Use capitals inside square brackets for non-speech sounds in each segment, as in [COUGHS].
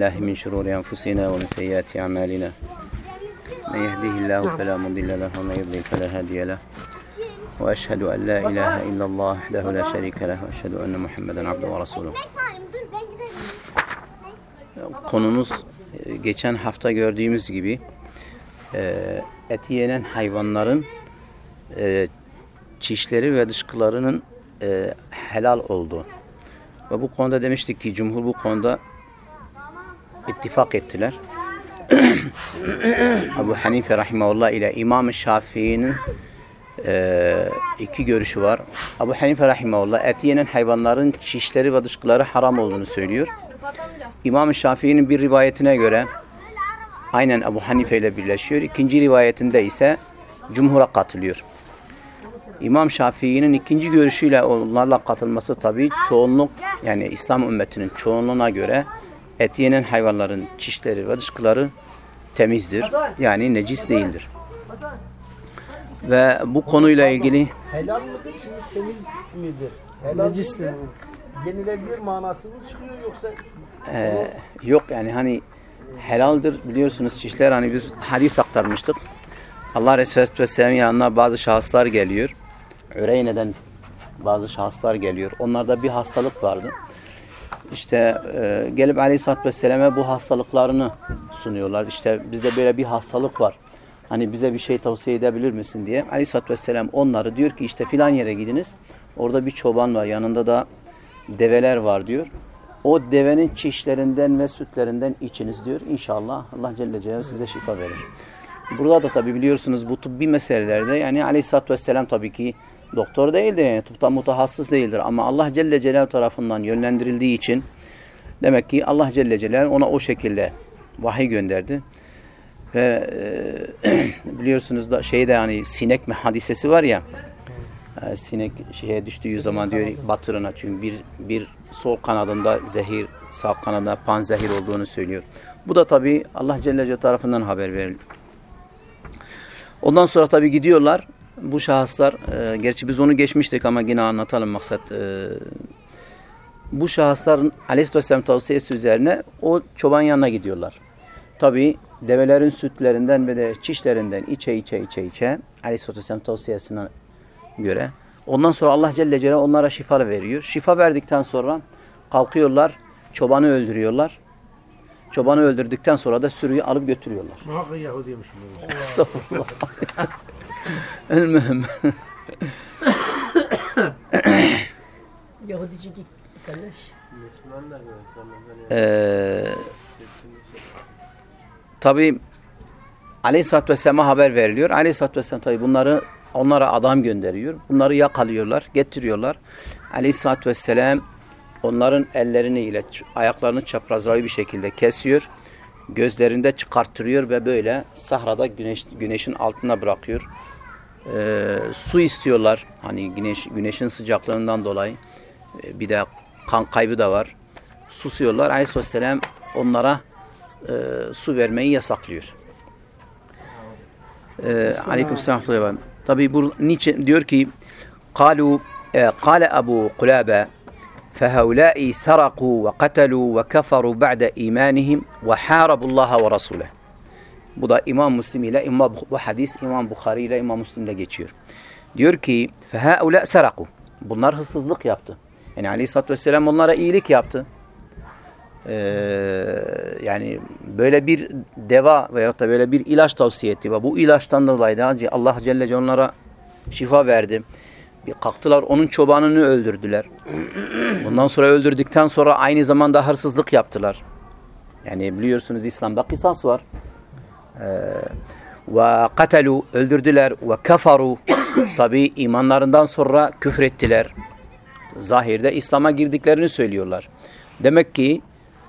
بالله من شرور أنفسنا ومن سيئات أعمالنا من يهده الله فلا مضل له ومن يضلل فلا هادي له وأشهد أن لا إله إلا الله وحده لا شريك له وأشهد أن محمدا عبده ورسوله Konumuz geçen hafta gördüğümüz gibi eti yenen hayvanların çişleri ve dışkılarının helal olduğu. Ve bu konuda demiştik ki cumhur bu konuda ittifak ettiler. [CLEARS THROAT] Ebu Hanife rahimahullah ile İmam Şafii'nin e, iki görüşü var. Ebu Hanife rahimahullah eti yenen hayvanların çişleri ve dışkıları haram olduğunu söylüyor. İmam Şafii'nin bir rivayetine göre aynen Ebu Hanife ile birleşiyor. İkinci rivayetinde ise cumhura katılıyor. İmam Şafii'nin ikinci görüşüyle onlarla katılması tabi çoğunluk yani İslam ümmetinin çoğunluğuna göre et yenen hayvanların çişleri ve dışkıları temizdir. Yani necis değildir. Ve bu konuyla ilgili Helal mıdır şimdi temiz midir? Helal Necis de. Yenilebilir manası mı çıkıyor yoksa Ee, yok yani hani helaldir biliyorsunuz çişler hani biz hadis aktarmıştık. Allah Resulü Aleyhisselam yanına bazı şahıslar geliyor. Üreyne'den bazı şahıslar geliyor. Onlarda bir hastalık vardı. İşte e, gelip Aleyhisselatü Vesselam'a bu hastalıklarını sunuyorlar. İşte bizde böyle bir hastalık var. Hani bize bir şey tavsiye edebilir misin diye. Aleyhisselatü Vesselam onları diyor ki işte filan yere gidiniz. Orada bir çoban var. Yanında da develer var diyor. O devenin çişlerinden ve sütlerinden içiniz diyor. İnşallah Allah Celle Celaluhu size şifa verir. Burada da tabi biliyorsunuz bu tıbbi meselelerde yani Aleyhisselatü Vesselam tabii ki doktor değildir yani tıpta mutahassıs değildir ama Allah Celle Celaluhu tarafından yönlendirildiği için demek ki Allah Celle Celaluhu ona o şekilde vahiy gönderdi. Ve e, [CLEARS THROAT] biliyorsunuz da şeyde yani sinek mi hadisesi var ya e, sinek şeye düştüğü zaman diyor batırına çünkü bir, bir sol kanadında zehir sağ kanadında panzehir olduğunu söylüyor. Bu da tabi Allah Celle Celaluhu tarafından haber verildi. Ondan sonra tabi gidiyorlar. Bu şahıslar, e, gerçi biz onu geçmiştik ama yine anlatalım maksat. E, bu şahısların Aleyhisselam tavsiyesi üzerine o çoban yanına gidiyorlar. Tabi develerin sütlerinden ve de çişlerinden içe içe içe içe Aleyhisselam tavsiyesine göre. Ondan sonra Allah Celle Celaluhu onlara şifa veriyor. Şifa verdikten sonra kalkıyorlar, çobanı öldürüyorlar. Çobanı öldürdükten sonra da sürüyü alıp götürüyorlar. Muhakkak Yahudiymiş. [LAUGHS] Estağfurullah. El-mühim. Yahudici git kardeş. Ee, tabi Aleyhisselatü Vesselam'a haber veriliyor. Aleyhisselatü Vesselam tabi bunları onlara adam gönderiyor. Bunları yakalıyorlar, getiriyorlar. Aleyhisselatü Vesselam onların ellerini ile ayaklarını çaprazlayı bir şekilde kesiyor. Gözlerinde çıkarttırıyor ve böyle sahrada güneş, güneşin altına bırakıyor Ee, su istiyorlar. Hani güneş, güneşin sıcaklığından dolayı. Ee, bir de kan kaybı da var. Susuyorlar. Aleyhisselam onlara e, su vermeyi yasaklıyor. Ee, Aleykümselam. Tabi bu niçin diyor ki قالوا قال أبو قلابة فهؤلاء سرقوا وقتلوا وكفروا بعد إيمانهم وحاربوا الله ورسوله bu da İmam Müslim ile İmam bu hadis İmam Bukhari ile İmam Müslim geçiyor. Diyor ki fehaule saraku. Bunlar hırsızlık yaptı. Yani Ali Satt vesselam onlara iyilik yaptı. Ee, yani böyle bir deva veyahut da böyle bir ilaç tavsiye etti ve bu ilaçtan dolayı da Allah Celle onlara şifa verdi. Bir kalktılar onun çobanını öldürdüler. [CLEARS THROAT] Bundan sonra öldürdükten sonra aynı zamanda hırsızlık yaptılar. Yani biliyorsunuz İslam'da kısas var. Ve katelu öldürdüler ve kafaru [COUGHS] tabi imanlarından sonra küfrettiler. Zahirde İslam'a girdiklerini söylüyorlar. Demek ki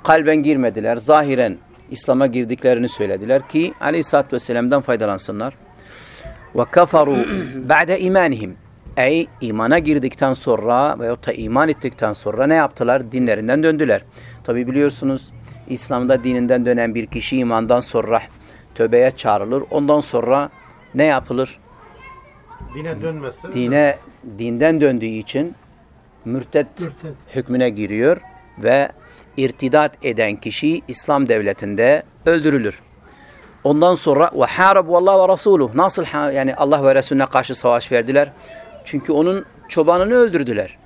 kalben girmediler. Zahiren İslam'a girdiklerini söylediler ki Aleyhisselatü Vesselam'dan faydalansınlar. Ve kafaru [COUGHS] ba'de imanihim. Ey imana girdikten sonra veyahut da iman ettikten sonra ne yaptılar? Dinlerinden döndüler. Tabi biliyorsunuz İslam'da dininden dönen bir kişi imandan sonra tövbeye çağrılır. Ondan sonra ne yapılır? Dine dönmezse Dine dinden döndüğü için mürted Mürted. hükmüne giriyor ve irtidat eden kişi İslam devletinde öldürülür. Ondan sonra ve harabu Allah ve Resuluh. Nasıl yani Allah ve Resulüne karşı savaş verdiler? Çünkü onun çobanını öldürdüler.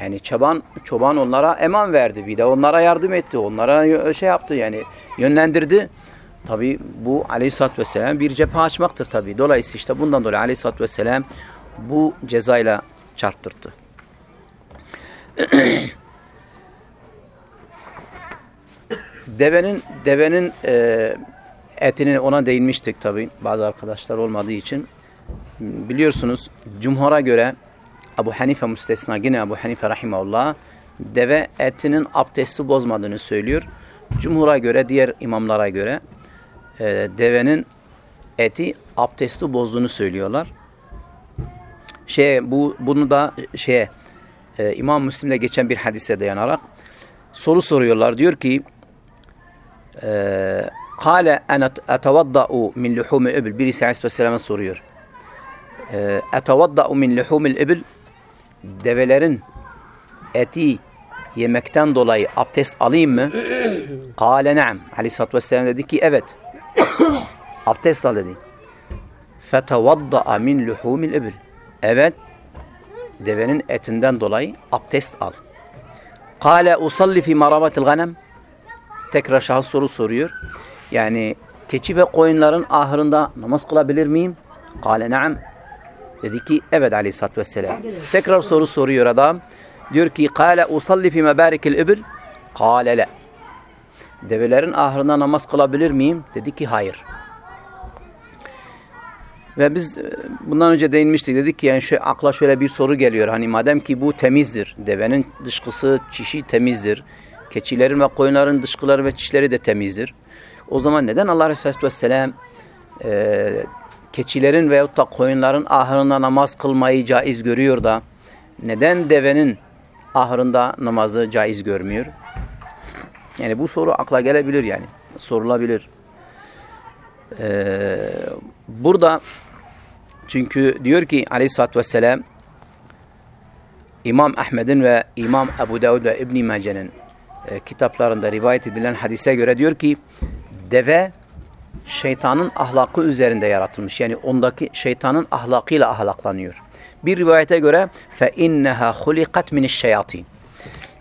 Yani çoban çoban onlara eman verdi. Bir de onlara yardım etti. Onlara şey yaptı yani yönlendirdi. Tabi bu aleyhissalatü vesselam bir cephe açmaktır tabi. Dolayısıyla işte bundan dolayı aleyhissalatü vesselam bu cezayla çarptırdı. [CLEARS THROAT] devenin devenin e, etini ona değinmiştik tabi bazı arkadaşlar olmadığı için. Biliyorsunuz cumhura göre Abu Hanife müstesna yine Abu Hanife rahimahullah deve etinin abdesti bozmadığını söylüyor. Cumhura göre diğer imamlara göre e, devenin eti abdesti bozduğunu söylüyorlar. Şey bu bunu da şeye e, İmam Müslim'de geçen bir hadise dayanarak soru soruyorlar. Diyor ki e, Kale en etevadda'u min luhumil ibil. Birisi Aleyhisselam'a soruyor. E, etevadda'u min luhumil ibil. Develerin eti yemekten dolayı abdest alayım mı? [CLEARS THROAT] Kale naam. Aleyhisselatü Vesselam dedi ki evet. [COUGHS] abdest al dedi. Fetevadda'a min luhumil ibil. Evet. Devenin etinden dolayı abdest al. Kale usalli fi marabatil ganem. Tekrar şahıs soru soruyor. Yani keçi ve koyunların ahırında namaz kılabilir miyim? Kale naam. Dedi ki evet aleyhissalatü vesselam. Tekrar soru soruyor adam. Diyor ki kale usalli fi mebarikil ibil. Kale la. Develerin ahırında namaz kılabilir miyim? Dedi ki hayır. Ve biz e, bundan önce değinmiştik. Dedik ki yani şu, akla şöyle bir soru geliyor. Hani madem ki bu temizdir. Devenin dışkısı, çişi temizdir. Keçilerin ve koyunların dışkıları ve çişleri de temizdir. O zaman neden Allah Resulü Aleyhisselam e, keçilerin veyahut da koyunların ahırında namaz kılmayı caiz görüyor da neden devenin ahırında namazı caiz görmüyor? Yani bu soru akla gelebilir yani. Sorulabilir. Ee, burada çünkü diyor ki aleyhissalatü vesselam İmam Ahmed'in ve İmam Ebu Davud ve İbn-i Mace'nin e, kitaplarında rivayet edilen hadise göre diyor ki deve şeytanın ahlakı üzerinde yaratılmış. Yani ondaki şeytanın ahlakıyla ahlaklanıyor. Bir rivayete göre fe inneha hulikat. E,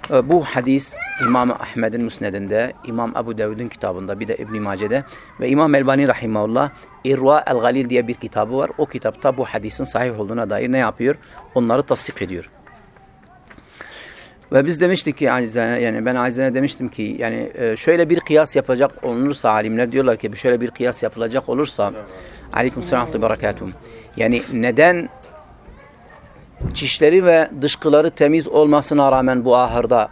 Bu hadis İmam Ahmed'in müsnedinde, İmam Ebu Davud'un kitabında, bir de İbn-i Mace'de ve İmam Elbani Rahimahullah İrva el-Galil diye bir kitabı var. O kitapta bu hadisin sahih olduğuna dair ne yapıyor? Onları tasdik ediyor. Ve biz demiştik ki acizane, yani ben acizane demiştim ki yani e, şöyle bir kıyas yapacak olursa alimler diyorlar ki şöyle bir kıyas yapılacak olursa aleyküm selam ve berekatuhum. Yani neden çişleri ve dışkıları temiz olmasına rağmen bu ahırda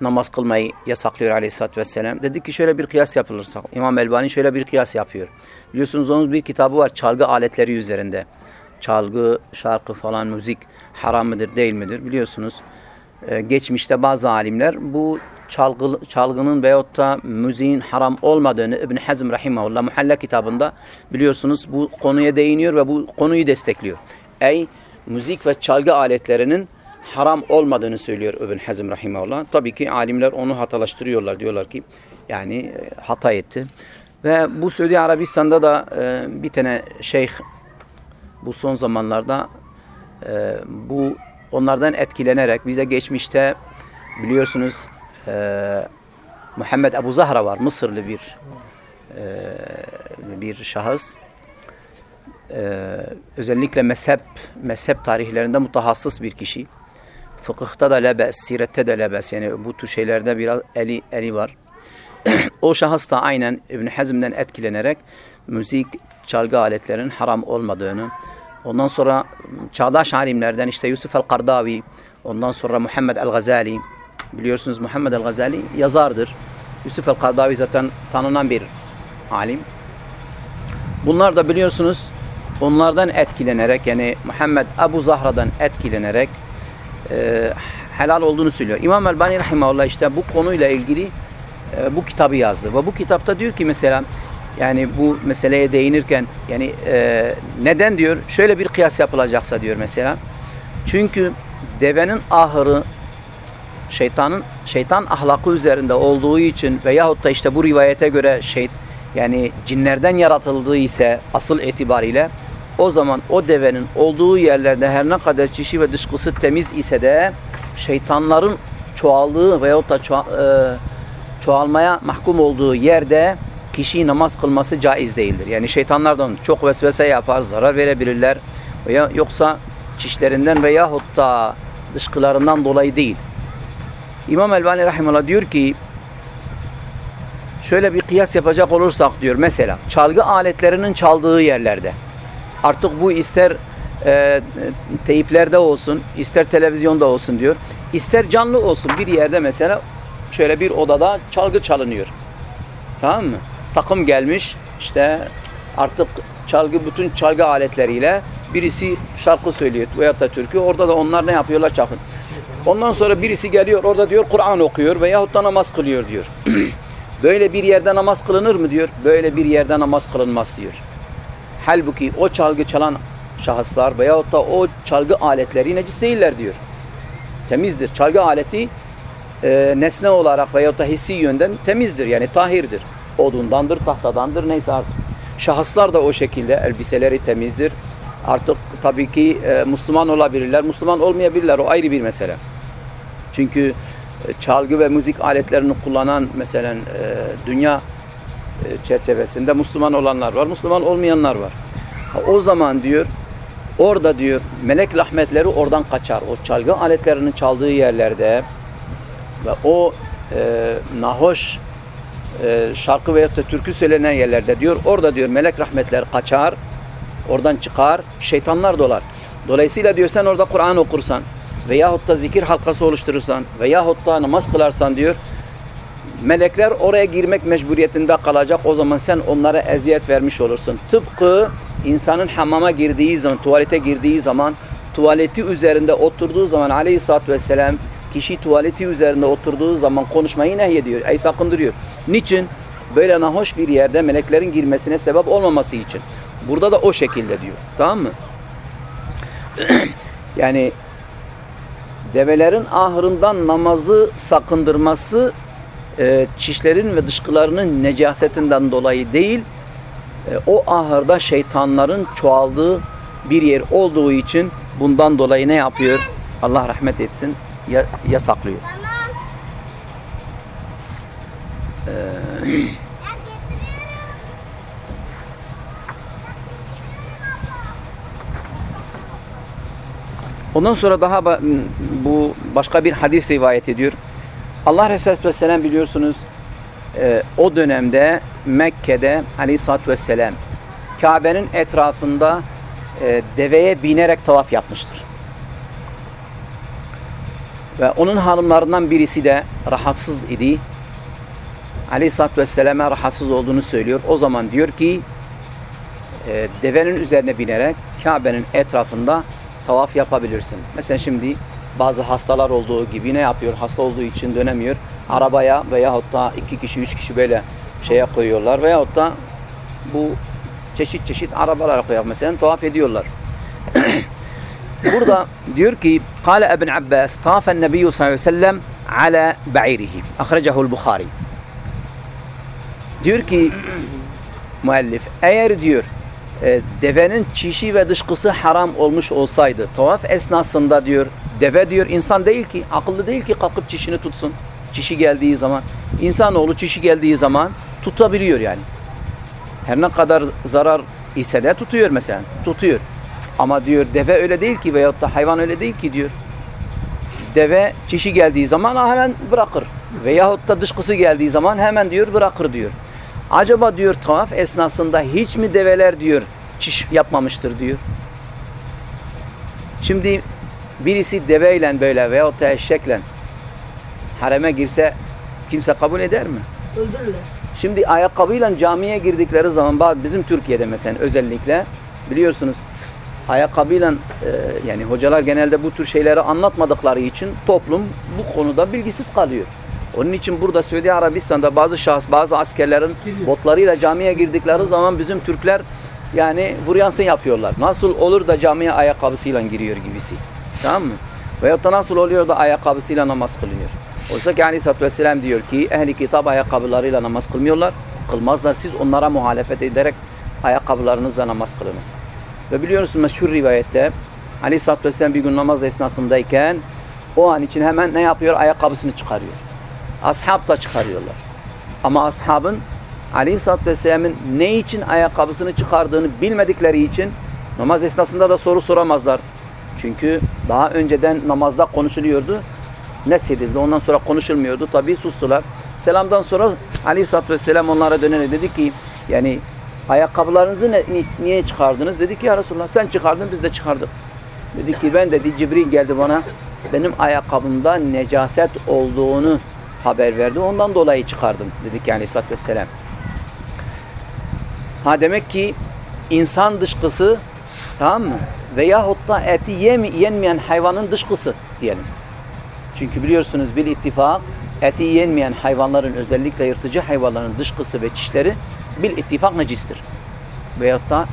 namaz kılmayı yasaklıyor aleyhissalatü vesselam. Dedik ki şöyle bir kıyas yapılırsa. İmam Elbani şöyle bir kıyas yapıyor. Biliyorsunuz onun bir kitabı var çalgı aletleri üzerinde. Çalgı, şarkı falan, müzik haram mıdır değil midir biliyorsunuz. Ee, geçmişte bazı alimler bu çalgı, çalgının veyahut da müziğin haram olmadığını İbn Hazm Rahimahullah Muhalla kitabında biliyorsunuz bu konuya değiniyor ve bu konuyu destekliyor. Ey müzik ve çalgı aletlerinin haram olmadığını söylüyor İbn Hazm Rahimahullah. Tabii ki alimler onu hatalaştırıyorlar. Diyorlar ki yani e, hata etti. Ve bu Suudi Arabistan'da da e, bir tane şeyh bu son zamanlarda e, bu onlardan etkilenerek bize geçmişte biliyorsunuz e, Muhammed Ebu Zahra var. Mısırlı bir e, bir şahıs. E, özellikle mezhep mezhep tarihlerinde mutahassıs bir kişi. Fıkıhta da lebes, sirette de lebes. Yani bu tür şeylerde biraz eli, eli var. [CLEARS THROAT] o şahıs da aynen İbn Hazm'den etkilenerek müzik, çalgı aletlerinin haram olmadığını, ondan sonra çağdaş alimlerden işte Yusuf el-Kardavi, ondan sonra Muhammed el-Gazali, biliyorsunuz Muhammed el-Gazali yazardır. Yusuf el-Kardavi zaten tanınan bir alim. Bunlar da biliyorsunuz onlardan etkilenerek yani Muhammed Ebu Zahra'dan etkilenerek e, helal olduğunu söylüyor. İmam Elbani Rahimahullah işte bu konuyla ilgili e, bu kitabı yazdı. Ve bu kitapta diyor ki mesela yani bu meseleye değinirken yani e, neden diyor şöyle bir kıyas yapılacaksa diyor mesela. Çünkü devenin ahırı şeytanın şeytan ahlakı üzerinde olduğu için veyahut da işte bu rivayete göre şey yani cinlerden yaratıldığı ise asıl itibariyle o zaman o devenin olduğu yerlerde her ne kadar çişi ve dışkısı temiz ise de şeytanların çoğaldığı veyahut da çoğa- e, çoğalmaya mahkum olduğu yerde kişi namaz kılması caiz değildir. Yani şeytanlardan çok vesvese yapar, zarar verebilirler veya yoksa çişlerinden veyahut da dışkılarından dolayı değil. İmam Elbani Rahimullah diyor ki şöyle bir kıyas yapacak olursak diyor mesela çalgı aletlerinin çaldığı yerlerde artık bu ister e, teyiplerde olsun ister televizyonda olsun diyor. İster canlı olsun. Bir yerde mesela şöyle bir odada çalgı çalınıyor. Tamam mı? Takım gelmiş işte artık çalgı bütün çalgı aletleriyle birisi şarkı söylüyor veyahut da türkü. Orada da onlar ne yapıyorlar? Çalgı Ondan sonra birisi geliyor orada diyor Kur'an okuyor veyahut da namaz kılıyor diyor. [CLEARS THROAT] Böyle bir yerde namaz kılınır mı diyor. Böyle bir yerde namaz kılınmaz diyor. Halbuki o çalgı çalan şahıslar veyahut da o çalgı aletleri necis değiller diyor. Temizdir. Çalgı aleti e, nesne olarak veyahut da hissi yönden temizdir. Yani tahirdir. Odundandır, tahtadandır neyse artık. Şahıslar da o şekilde elbiseleri temizdir. Artık tabii ki e, Müslüman olabilirler, Müslüman olmayabilirler. O ayrı bir mesele. Çünkü e, çalgı ve müzik aletlerini kullanan mesela e, dünya çerçevesinde Müslüman olanlar var, Müslüman olmayanlar var. O zaman diyor, orada diyor melek rahmetleri oradan kaçar. O çalgı aletlerinin çaldığı yerlerde ve o e, nahoş e, şarkı veyahut da türkü söylenen yerlerde diyor, orada diyor melek rahmetler kaçar, oradan çıkar, şeytanlar dolar. Dolayısıyla diyor sen orada Kur'an okursan veyahut da zikir halkası oluşturursan veyahut da namaz kılarsan diyor melekler oraya girmek mecburiyetinde kalacak. O zaman sen onlara eziyet vermiş olursun. Tıpkı insanın hamama girdiği zaman, tuvalete girdiği zaman tuvaleti üzerinde oturduğu zaman aleyhissalatü vesselam kişi tuvaleti üzerinde oturduğu zaman konuşmayı nehyediyor. Ey sakındırıyor. Niçin? Böyle nahoş bir yerde meleklerin girmesine sebep olmaması için. Burada da o şekilde diyor. Tamam mı? [CLEARS THROAT] yani develerin ahırından namazı sakındırması e, çişlerin ve dışkılarının necasetinden dolayı değil, e, o ahırda şeytanların çoğaldığı bir yer olduğu için bundan dolayı ne yapıyor? Allah rahmet etsin, ya- yasaklıyor. Ondan sonra daha bu başka bir hadis rivayet ediyor. Allah Resulü Vesselam biliyorsunuz e, o dönemde Mekke'de Aleyhisselatü Vesselam Kabe'nin etrafında e, deveye binerek tavaf yapmıştır. Ve onun hanımlarından birisi de rahatsız idi. Aleyhisselatü Vesselam'a rahatsız olduğunu söylüyor. O zaman diyor ki e, devenin üzerine binerek Kabe'nin etrafında tavaf yapabilirsin. Mesela şimdi bazı hastalar olduğu gibi ne yapıyor? Hasta olduğu için dönemiyor. Arabaya veyahut da iki kişi, üç kişi böyle şeye koyuyorlar. Veyahut da bu çeşit çeşit arabalara koyuyor. Mesela tavaf ediyorlar. [CLEARS THROAT] Burada diyor ki Kale Ibn Abbas tafen nebiyyü sallallahu aleyhi ve sellem ala ba'irihi. Ahrecehu'l Bukhari. Diyor ki [CLEARS THROAT] müellif eğer diyor e, devenin çişi ve dışkısı haram olmuş olsaydı tavaf esnasında diyor deve diyor insan değil ki akıllı değil ki kalkıp çişini tutsun. Çişi geldiği zaman insanoğlu çişi geldiği zaman tutabiliyor yani. Her ne kadar zarar ise de tutuyor mesela tutuyor. Ama diyor deve öyle değil ki veyahut da hayvan öyle değil ki diyor. Deve çişi geldiği zaman hemen bırakır. Veyahut da dışkısı geldiği zaman hemen diyor bırakır diyor Acaba diyor tavaf esnasında hiç mi develer diyor çiş yapmamıştır diyor. Şimdi birisi deveyle böyle veyahut da eşekle hareme girse kimse kabul eder mi? Öldürürler. Şimdi ayakkabıyla camiye girdikleri zaman bizim Türkiye'de mesela özellikle biliyorsunuz ayakkabıyla e, yani hocalar genelde bu tür şeyleri anlatmadıkları için toplum bu konuda bilgisiz kalıyor. Onun için burada Suudi Arabistan'da bazı şahıs, bazı askerlerin botlarıyla camiye girdikleri zaman bizim Türkler yani vuryansın yapıyorlar. Nasıl olur da camiye ayakkabısıyla giriyor gibisi. Tamam mı? Veyahut da nasıl oluyor da ayakkabısıyla namaz kılınıyor. Oysa ki Aleyhisselatü Vesselam diyor ki ehli kitap ayakkabılarıyla namaz kılmıyorlar. Kılmazlar. Siz onlara muhalefet ederek ayakkabılarınızla namaz kılınız. Ve biliyorsunuz meşhur rivayette Aleyhisselatü Vesselam bir gün namaz esnasındayken o an için hemen ne yapıyor? Ayakkabısını çıkarıyor. Ashab da çıkarıyorlar. Ama ashabın Aleyhisselatü Vesselam'ın ne için ayakkabısını çıkardığını bilmedikleri için namaz esnasında da soru soramazlar. Çünkü daha önceden namazda konuşuluyordu. Nesedildi. Ondan sonra konuşulmuyordu. Tabii sustular. Selamdan sonra Aleyhisselatü Vesselam onlara dönerek dedi ki yani ayakkabılarınızı ne, ni- niye çıkardınız? Dedi ki ya Resulullah sen çıkardın biz de çıkardık. Dedi ki ben dedi Cibril geldi bana benim ayakkabımda necaset olduğunu haber verdi. Ondan dolayı çıkardım dedi ki Aleyhisselatü Vesselam. Ha demek ki insan dışkısı tamam mı? Veyahut da eti yem, yenmeyen hayvanın dışkısı diyelim. Çünkü biliyorsunuz bir ittifak eti yenmeyen hayvanların özellikle yırtıcı hayvanların dışkısı ve çişleri bir ittifak necistir. Veyahut da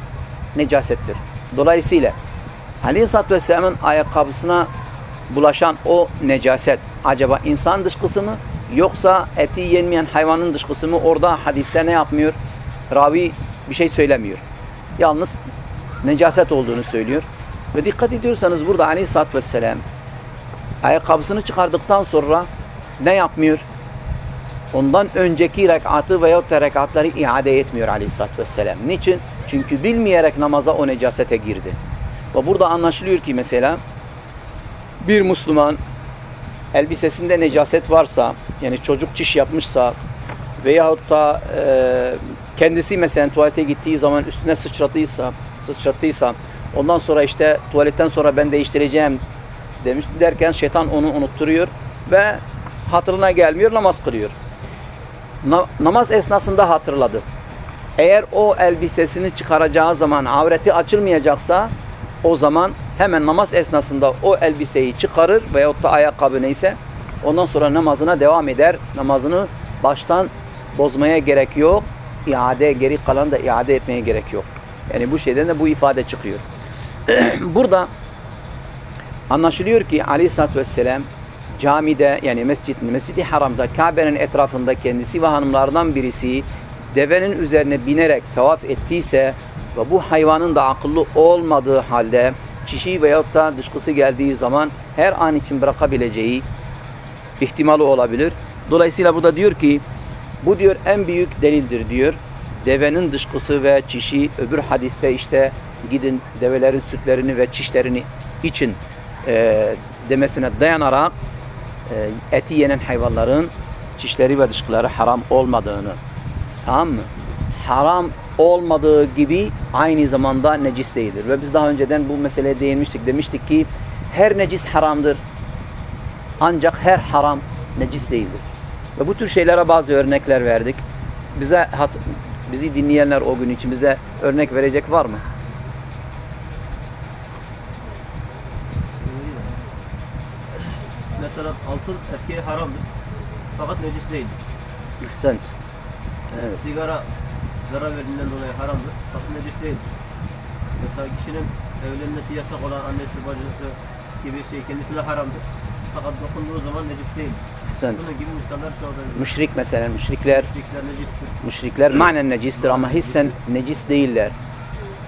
necasettir. Dolayısıyla Aleyhisselatü Vesselam'ın ayakkabısına bulaşan o necaset acaba insan dışkısı mı yoksa eti yenmeyen hayvanın dışkısı mı? Orada hadiste ne yapmıyor? Ravi bir şey söylemiyor. Yalnız necaset olduğunu söylüyor. Ve dikkat ediyorsanız burada Aleyhisselatü Vesselam ayakkabısını çıkardıktan sonra ne yapmıyor? Ondan önceki rekatı veyahut da iade etmiyor aleyhissalatü vesselam. Niçin? Çünkü bilmeyerek namaza o necasete girdi. Ve burada anlaşılıyor ki mesela bir Müslüman elbisesinde necaset varsa yani çocuk çiş yapmışsa veyahut da e, kendisi mesela tuvalete gittiği zaman üstüne sıçratıysa sıçrattıysa ondan sonra işte tuvaletten sonra ben değiştireceğim demiş derken şeytan onu unutturuyor ve hatırına gelmiyor namaz kılıyor. Na- namaz esnasında hatırladı. Eğer o elbisesini çıkaracağı zaman avreti açılmayacaksa o zaman hemen namaz esnasında o elbiseyi çıkarır veyahut da ayakkabı neyse ondan sonra namazına devam eder. Namazını baştan bozmaya gerek yok. İade, geri kalan da iade etmeye gerek yok. Yani bu şeyden de bu ifade çıkıyor. [CLEARS THROAT] Burada anlaşılıyor ki aleyhissalatü vesselam camide yani mescid, mescidi haramda Kabe'nin etrafında kendisi ve hanımlardan birisi devenin üzerine binerek tavaf ettiyse ve bu hayvanın da akıllı olmadığı halde çişi veyahut da dışkısı geldiği zaman her an için bırakabileceği ihtimali olabilir. Dolayısıyla burada diyor ki bu diyor en büyük delildir diyor. Devenin dışkısı ve çişi öbür hadiste işte gidin develerin sütlerini ve çişlerini için e, demesine dayanarak e, eti yenen hayvanların çişleri ve dışkıları haram olmadığını tamam mı? Haram olmadığı gibi aynı zamanda necis değildir. Ve biz daha önceden bu meseleye değinmiştik. Demiştik ki her necis haramdır. Ancak her haram necis değildir. Ve bu tür şeylere bazı örnekler verdik. Bize hat, bizi dinleyenler o gün için bize örnek verecek var mı? Mesela altın erkeğe haramdır. Fakat necis değildir. Sen. Evet. Sigara zarar verdiğinden dolayı haramdır. Fakat necis değildir. Mesela kişinin evlenmesi yasak olan annesi bacısı gibi şey kendisine haramdır. Fakat dokunduğu zaman necis değildir. Sen. Bunun gibi misaller çoğalabilir. Müşrik mesela müşrikler Müşrikler necistir. Müşrikler manen necistir ama hissen necis değiller.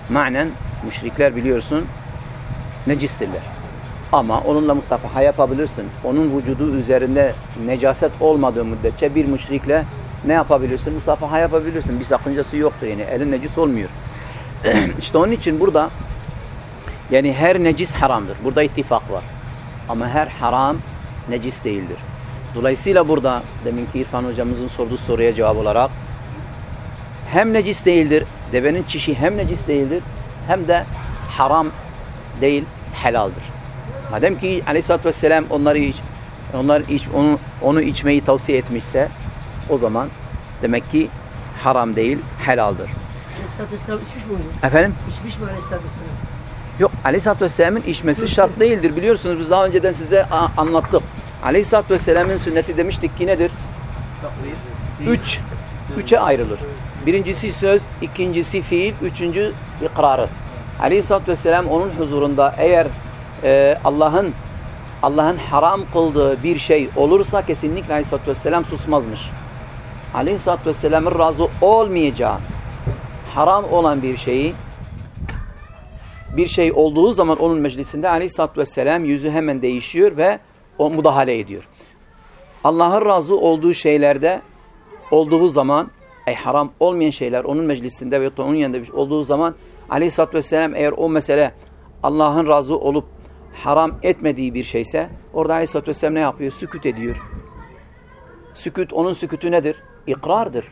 Manen müşrikler biliyorsun necistirler. Ama onunla musafaha yapabilirsin. Onun vücudu üzerinde necaset olmadığı müddetçe bir müşrikle ne yapabilirsin? Musafaha yapabilirsin. Bir sakıncası yoktur yani. Elin necis olmuyor. [CLEARS THROAT] işte onun için burada yani her necis haramdır. Burada ittifak var. Ama her haram necis değildir. Dolayısıyla burada deminki İrfan hocamızın sorduğu soruya cevap olarak hem necis değildir, devenin çişi hem necis değildir hem de haram değil, helaldir. Madem ki Aleyhisselatü Vesselam onları iç, onlar iç, onu, onu içmeyi tavsiye etmişse o zaman demek ki haram değil, helaldir. Aleyhisselatü Vesselam içmiş mi hocam? Efendim? İçmiş mi Aleyhisselatü Vesselam? Yok Aleyhisselatü Vesselam'ın içmesi şart değildir. Biliyorsunuz biz daha önceden size anlattık. Aleyhisselatü Vesselam'ın sünneti demiştik ki nedir? Üç. Üçe ayrılır. Birincisi söz, ikincisi fiil, üçüncü ikrarı. Aleyhisselatü Vesselam onun huzurunda eğer e, Allah'ın Allah'ın haram kıldığı bir şey olursa kesinlikle Aleyhisselatü Vesselam susmazmış. Aleyhisselatü Vesselam'ın razı olmayacağı haram olan bir şeyi bir şey olduğu zaman onun meclisinde Aleyhisselatü Vesselam yüzü hemen değişiyor ve o müdahale ediyor. Allah'ın razı olduğu şeylerde olduğu zaman ey haram olmayan şeyler onun meclisinde ve onun yanında şey olduğu zaman Aleyhisselatü Vesselam eğer o mesele Allah'ın razı olup haram etmediği bir şeyse orada Aleyhisselatü Vesselam ne yapıyor? Sükut ediyor. Sükut, onun sükutü nedir? İkrardır.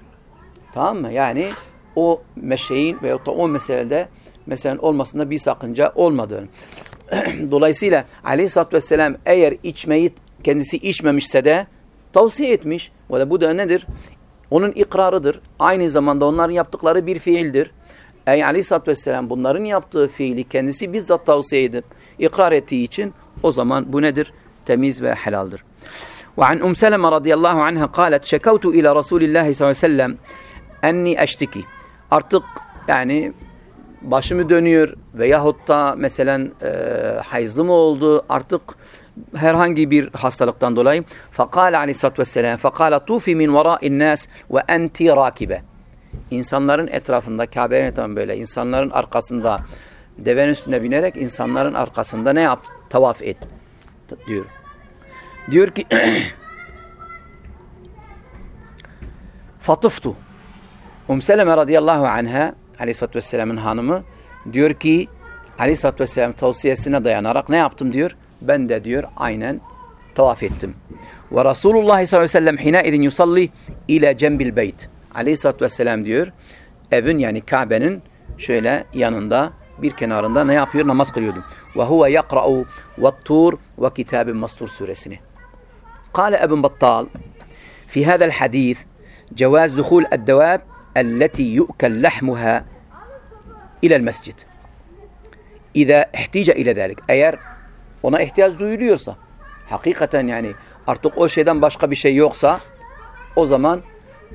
Tamam mı? Yani o meşeğin veyahut da o meselede meselenin olmasında bir sakınca olmadığını. [CLEARS THROAT] Dolayısıyla Aleyhisselatü Vesselam eğer içmeyi kendisi içmemişse de tavsiye etmiş. Ve bu da nedir? Onun ikrarıdır. Aynı zamanda onların yaptıkları bir fiildir. Ey Aleyhisselatü Vesselam bunların yaptığı fiili kendisi bizzat tavsiye edip ikrar ettiği için o zaman bu nedir? Temiz ve helaldir. وعن أم سلمة رضي الله عنها قالت شكوت إلى رسول الله صلى الله عليه وسلم أني أشتكي artık yani başımı dönüyor veyahut da mesela e, hayızlı mı oldu artık herhangi bir hastalıktan dolayı فقال aleyhissalatü vesselam فقال tufi min vera'in nas ve enti rakibe insanların etrafında Kabe'nin etrafında böyle insanların arkasında devenin üstüne binerek insanların arkasında ne yap? Tavaf et diyor. Diyor ki [CLEARS THROAT] Fatıftu Um Seleme radıyallahu anha aleyhissalatü vesselamın hanımı diyor ki aleyhissalatü vesselam tavsiyesine dayanarak ne yaptım diyor. Ben de diyor aynen tavaf ettim. Ve Resulullah sallallahu aleyhi ve sellem hina idin yusalli ile cembil beyt. Aleyhissalatü vesselam diyor evin yani Kabe'nin şöyle yanında bir kenarında ne yapıyor? Namaz kılıyordu. Ve huve yakra'u ve tur ve kitabın mastur suresini. قال ابن بطال في هذا الحديث جواز دخول الدواب التي يؤكل لحمها إلى المسجد إذا احتيج إلى ذلك eğer ona ihtiyaç duyuluyorsa hakikaten yani artık o şeyden başka bir şey yoksa o zaman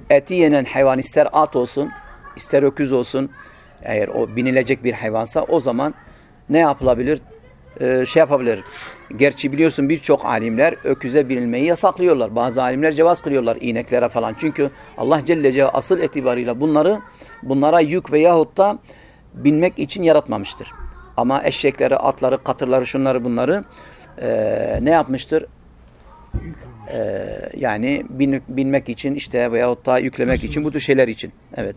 eti yenen hayvan ister at olsun ister öküz olsun eğer o binilecek bir hayvansa o zaman ne yapılabilir? Ee, şey yapabilir. Gerçi biliyorsun birçok alimler öküze binilmeyi yasaklıyorlar. Bazı alimler cevaz kılıyorlar ineklere falan. Çünkü Allah Celle Celle asıl itibarıyla bunları bunlara yük veyahut da binmek için yaratmamıştır. Ama eşekleri, atları, katırları, şunları bunları e, ne yapmıştır? E, yani bin, binmek için işte veyahut da yüklemek için bu tür şeyler için. Evet.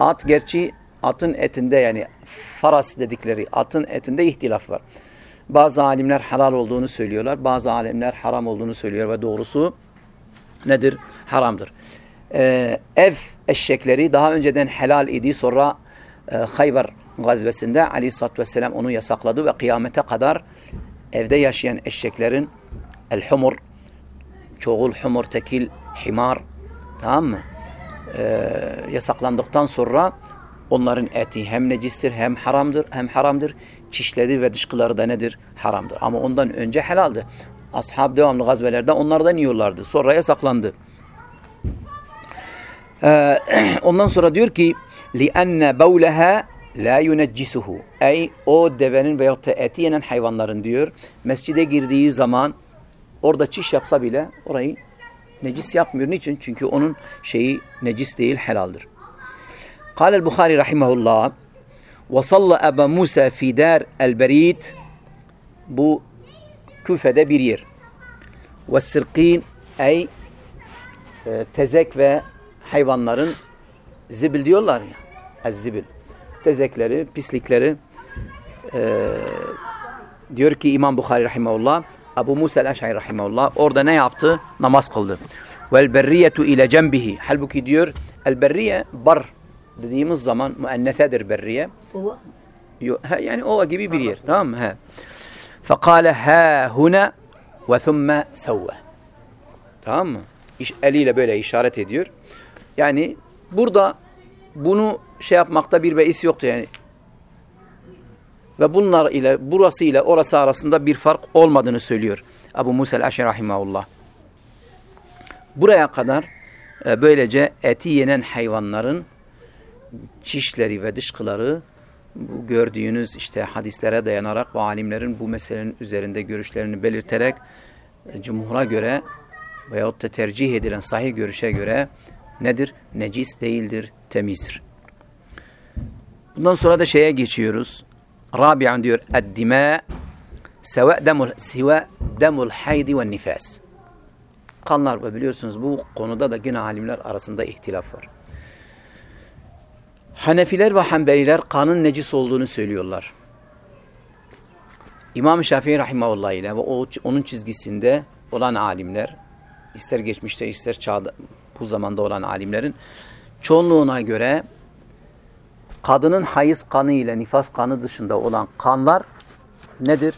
At gerçi atın etinde yani faras dedikleri atın etinde ihtilaf var. Bazı alimler halal olduğunu söylüyorlar. Bazı alimler haram olduğunu söylüyor ve doğrusu nedir? Haramdır. Ee, ev eşekleri daha önceden helal idi. Sonra e, Hayber gazvesinde aleyhissalatü vesselam onu yasakladı ve kıyamete kadar evde yaşayan eşeklerin el-humur, çoğul humur, tekil, himar tamam mı? Ee, yasaklandıktan sonra onların eti hem necistir hem haramdır hem haramdır Çişleri ve dışkıları da nedir? Haramdır. Ama ondan önce helaldi. Ashab devamlı gazvelerde onlardan yiyorlardı. Sonra yasaklandı. Ee, [CLEARS THROAT] ondan sonra diyor ki لِأَنَّ بَوْلَهَا la yuneccisuhu. Ey o devenin veyahut da eti yenen hayvanların diyor. Mescide girdiği zaman orada çiş yapsa bile orayı necis yapmıyor. Niçin? Çünkü onun şeyi necis değil, helaldir. قال البخاري ve salla Eba Musa fi dar el. Bu Küfe'de bir yer. Ve sirkin ey e, tezek ve hayvanların zibil diyorlar ya. Zibil. Tezekleri, pislikleri e, diyor ki İmam Bukhari rahimahullah Abu Musa el-Eş'ari rahimahullah orada ne yaptı? Namaz kıldı. Vel berriyetu ile cembihi. Halbuki diyor el berriye bar dediğimiz zaman müennesedir berriye. Ova. Yani ova gibi bir yer. Tamam mı? Ha. Fekale ha huna ve thumme sevve. Tamam mı? İş, eliyle böyle işaret ediyor. Yani burada bunu şey yapmakta bir beis yoktu yani. Ve bunlar ile burası ile orası arasında bir fark olmadığını söylüyor. Abu Musa el-Aşi rahimahullah. Buraya kadar e, böylece eti yenen hayvanların çişleri ve dışkıları bu gördüğünüz işte hadislere dayanarak ve alimlerin bu meselenin üzerinde görüşlerini belirterek e, cumhura göre veyahut da tercih edilen sahih görüşe göre nedir? Necis değildir, temizdir. Bundan sonra da şeye geçiyoruz. Rabi'an diyor eddime seve demul sive demul haydi ve nifas. Kanlar ve biliyorsunuz bu konuda da yine alimler arasında ihtilaf var. Hanefiler ve Hanbeliler kanın necis olduğunu söylüyorlar. İmam Şafii rahimahullah ile ve onun çizgisinde olan alimler ister geçmişte ister çağda, bu zamanda olan alimlerin çoğunluğuna göre kadının hayız kanı ile nifas kanı dışında olan kanlar nedir?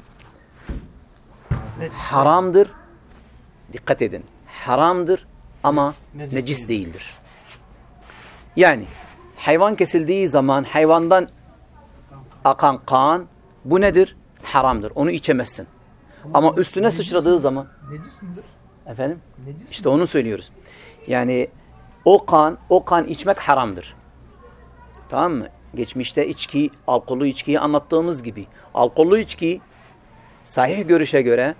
Haramdır. Dikkat edin. Haramdır ama Necis necis, değildir. Yani hayvan kesildiği zaman hayvandan akan kan bu nedir? Haramdır. Onu içemezsin. Ama üstüne sıçradığı zaman Necis midir? efendim Necis işte onu söylüyoruz. Yani o kan, o kan içmek haramdır. Tamam mı? Geçmişte içki, alkollü içkiyi anlattığımız gibi. Alkollü içki sahih görüşe göre,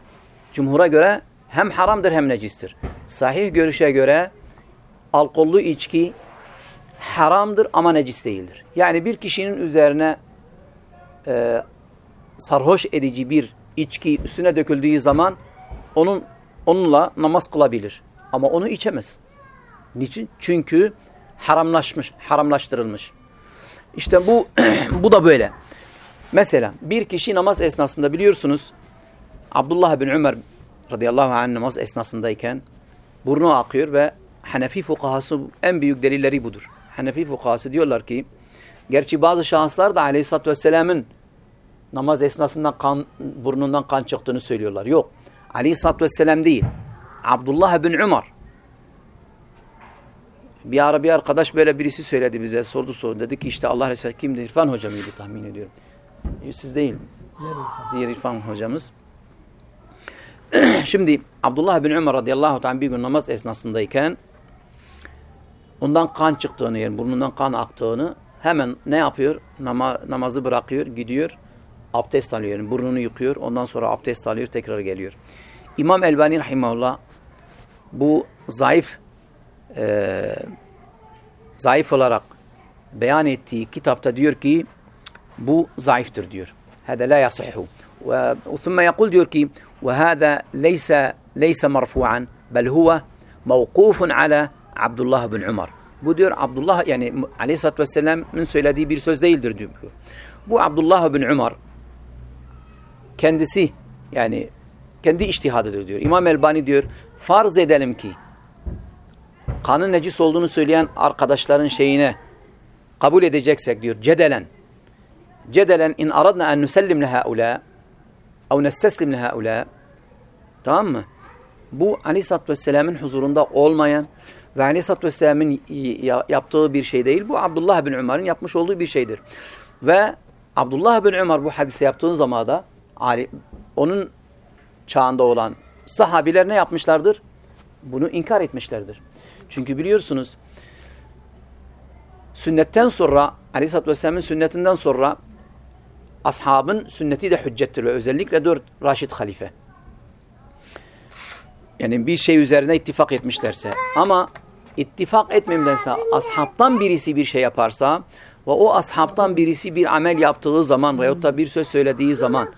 cumhura göre hem haramdır hem necistir. Sahih görüşe göre alkollü içki haramdır ama necis değildir. Yani bir kişinin üzerine e, sarhoş edici bir içki üstüne döküldüğü zaman onun onunla namaz kılabilir. Ama onu içemez. Niçin? Çünkü haramlaşmış, haramlaştırılmış. İşte bu [CLEARS THROAT] bu da böyle. Mesela bir kişi namaz esnasında biliyorsunuz Abdullah bin Ömer radıyallahu anh namaz esnasındayken burnu akıyor ve Hanefi fukahası en büyük delilleri budur. Hanefi fukahası diyorlar ki gerçi bazı şahıslar da aleyhissalatü vesselamın namaz esnasında kan, burnundan kan çıktığını söylüyorlar. Yok. Aleyhissalatü vesselam değil. Abdullah bin Ömer bir ara bir arkadaş böyle birisi söyledi bize sordu sordu dedi ki işte Allah Resulü kimdi? İrfan hocam mıydı tahmin ediyorum. Siz değil. Diğer İrfan hocamız. [CLEARS THROAT] Şimdi Abdullah bin Ömer radıyallahu ta'ala bir gün namaz esnasındayken ondan kan çıktığını yani burnundan kan aktığını hemen ne yapıyor? Nama, namazı bırakıyor, gidiyor, abdest alıyor. Yani burnunu yıkıyor, ondan sonra abdest alıyor, tekrar geliyor. İmam Elbani Rahimahullah bu zayıf e, zayıf olarak beyan ettiği kitapta diyor ki bu zayıftır diyor. Hada la yasihu. Ve sonra yakul diyor ki ve hada leysa leysa marfu'an bel huve mevkufun ala Abdullah bin Umar. Bu diyor Abdullah yani Aleyhisselatü Vesselam'ın söylediği bir söz değildir diyor. Bu Abdullah bin Umar kendisi yani kendi iştihadıdır diyor. İmam Elbani diyor farz edelim ki kanın necis olduğunu söyleyen arkadaşların şeyine kabul edeceksek diyor cedelen cedelen in aradna en nusellim le haula ev nesteslim le haula tamam mı? Bu Aleyhisselatü Vesselam'ın huzurunda olmayan ve Aleyhisselatü Vesselam'ın yaptığı bir şey değil. Bu Abdullah bin Ömer'in yapmış olduğu bir şeydir. Ve Abdullah bin Ömer bu hadise yaptığı zamanda onun çağında olan sahabiler ne yapmışlardır? Bunu inkar etmişlerdir. Çünkü biliyorsunuz sünnetten sonra Aleyhisselatü Vesselam'ın sünnetinden sonra ashabın sünneti de hüccettir ve özellikle dört Raşid halife. Yani bir şey üzerine ittifak etmişlerse ama ittifak etmemdense ashabtan birisi bir şey yaparsa ve o ashabtan birisi bir amel yaptığı zaman veyahut da bir söz söylediği zaman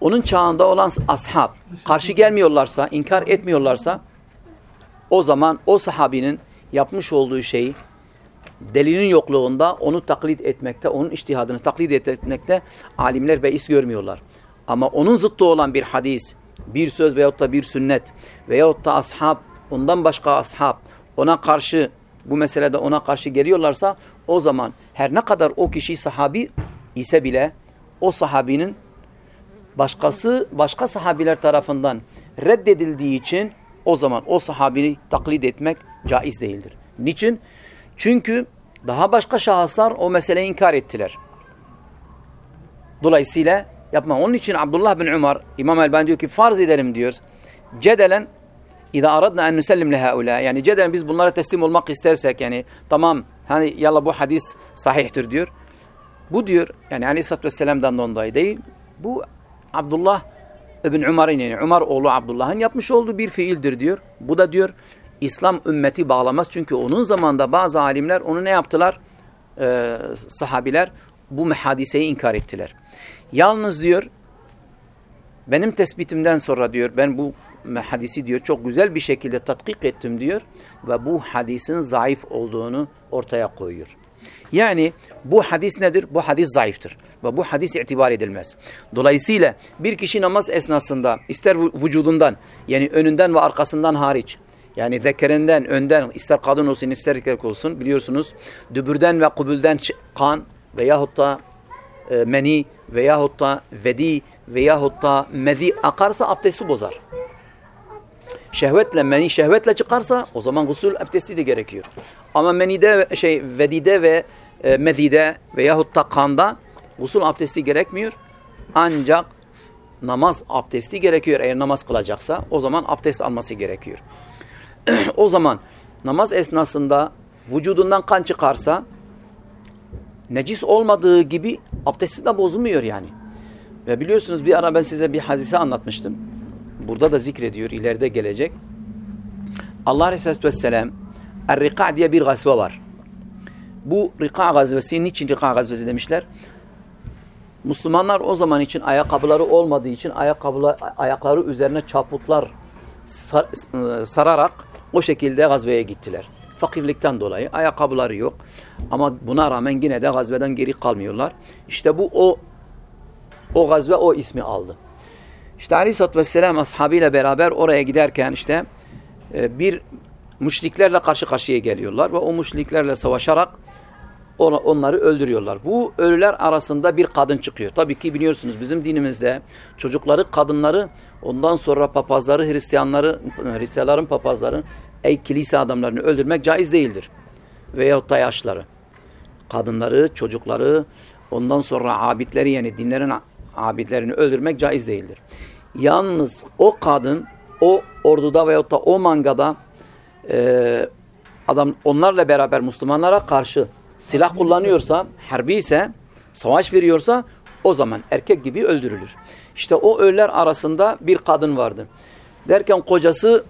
onun çağında olan ashab karşı gelmiyorlarsa, inkar etmiyorlarsa o zaman o sahabinin yapmış olduğu şeyi delinin yokluğunda onu taklit etmekte, onun iştihadını taklit etmekte alimler beis görmüyorlar. Ama onun zıttı olan bir hadis, bir söz veyahut da bir sünnet veyahut da ashab, ondan başka ashab ona karşı bu meselede ona karşı geliyorlarsa o zaman her ne kadar o kişi sahabi ise bile o sahabinin başkası başka sahabiler tarafından reddedildiği için o zaman o sahabini taklit etmek caiz değildir. Niçin? Çünkü daha başka şahıslar o meseleyi inkar ettiler. Dolayısıyla yapma. Onun için Abdullah bin Umar, İmam Elbani diyor ki farz edelim diyor. Cedelen İza aradna en nusellim le haula. Yani cedelen biz bunlara teslim olmak istersek yani tamam hani yalla bu hadis sahihtir diyor. Bu diyor yani Aleyhisselatü Vesselam'dan dolayı değil. Bu Abdullah İbn Umar'ın yani Umar oğlu Abdullah'ın yapmış olduğu bir fiildir diyor. Bu da diyor İslam ümmeti bağlamaz. Çünkü onun zamanında bazı alimler onu ne yaptılar? Ee, sahabiler bu hadiseyi inkar ettiler. Yalnız diyor benim tespitimden sonra diyor ben bu hadisi diyor çok güzel bir şekilde tatkik ettim diyor ve bu hadisin zayıf olduğunu ortaya koyuyor. Yani bu hadis nedir? Bu hadis zayıftır. Ve bu hadis itibar edilmez. Dolayısıyla bir kişi namaz esnasında ister vücudundan yani önünden ve arkasından hariç yani zekerinden, önden ister kadın olsun ister erkek olsun biliyorsunuz dübürden ve kubülden kan veyahut da e, meni veyahut da vedi veyahut da medi akarsa abdesti bozar. Şehvetle meni şehvetle çıkarsa o zaman gusül abdesti de gerekiyor. Ama menide şey vedide ve e, medide veyahut da kanda gusül abdesti gerekmiyor. Ancak namaz abdesti gerekiyor eğer namaz kılacaksa o zaman abdest alması gerekiyor. [CLEARS THROAT] o zaman namaz esnasında vücudundan kan çıkarsa necis olmadığı gibi abdesti de bozulmuyor yani. Ve biliyorsunuz bir ara ben size bir hadise anlatmıştım. Burada da zikrediyor, ileride gelecek. Allah Resulü Vesselam Er-Rika diye bir gazve var. Bu Rika gazvesi, niçin Rika gazvesi demişler? Müslümanlar o zaman için ayakkabıları olmadığı için ayakkabılar, ayakları üzerine çaputlar sar, sararak o şekilde gazveye gittiler. Fakirlikten dolayı ayakkabıları yok. Ama buna rağmen yine de gazveden geri kalmıyorlar. İşte bu o o gazve o ismi aldı. İşte Aleyhisselatü Vesselam ashabıyla beraber oraya giderken işte e, bir müşriklerle karşı karşıya geliyorlar ve o müşriklerle savaşarak onları öldürüyorlar. Bu ölüler arasında bir kadın çıkıyor. Tabii ki biliyorsunuz bizim dinimizde çocukları, kadınları, ondan sonra papazları, Hristiyanları, Hristiyanların papazların, ey kilise adamlarını öldürmek caiz değildir. Veyahut da yaşları. Kadınları, çocukları, ondan sonra abidleri yani dinlerin abidlerini öldürmek caiz değildir. Yalnız o kadın o orduda veyahut da o mangada e, adam onlarla beraber Müslümanlara karşı silah kullanıyorsa, harbi ise, savaş veriyorsa o zaman erkek gibi öldürülür. İşte o ölüler arasında bir kadın vardı. Derken kocası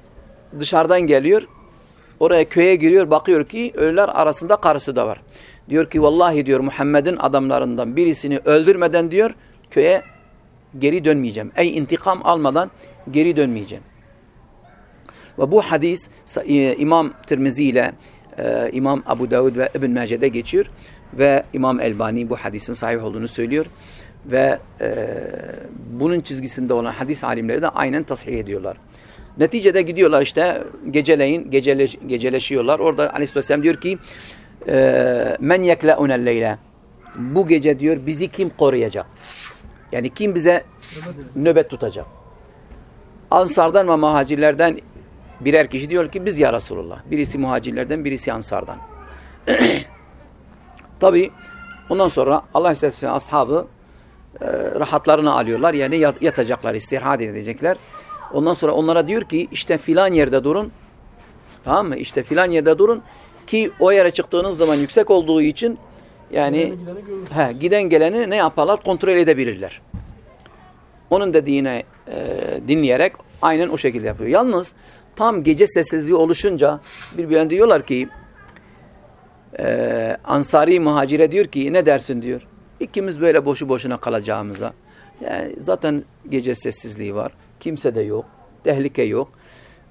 dışarıdan geliyor. Oraya köye giriyor bakıyor ki ölüler arasında karısı da var. Diyor ki vallahi diyor Muhammed'in adamlarından birisini öldürmeden diyor köye geri dönmeyeceğim. Ey intikam almadan geri dönmeyeceğim. Ve bu hadis e, İmam Tirmizi ile e, İmam Abu Davud ve İbn Mace'de geçiyor. Ve İmam Elbani bu hadisin sahih olduğunu söylüyor. Ve e, bunun çizgisinde olan hadis alimleri de aynen tasih ediyorlar. Neticede gidiyorlar işte geceleyin gecele, geceleşiyorlar. Orada Aleyhisselam diyor ki e, men yekle'unel leyle bu gece diyor bizi kim koruyacak? Yani kim bize nöbet tutacak? Ansardan ve muhacirlerden birer kişi diyor ki biz ya Resulullah. Birisi muhacirlerden, birisi ansardan. [CLEARS THROAT] Tabi ondan sonra Allah Aleyhisselam ashabı e, rahatlarını alıyorlar. Yani yat, yatacaklar, istirahat edecekler. Ondan sonra onlara diyor ki işte filan yerde durun. Tamam mı? İşte filan yerde durun ki o yere çıktığınız zaman yüksek olduğu için yani he, giden geleni ne yaparlar? Kontrol edebilirler. Onun dediğine e, dinleyerek aynen o şekilde yapıyor. Yalnız tam gece sessizliği oluşunca birbirlerine diyorlar ki e, Ansari muhacire diyor ki ne dersin diyor. İkimiz böyle boşu boşuna kalacağımıza. Yani zaten gece sessizliği var. Kimse de yok. Tehlike yok.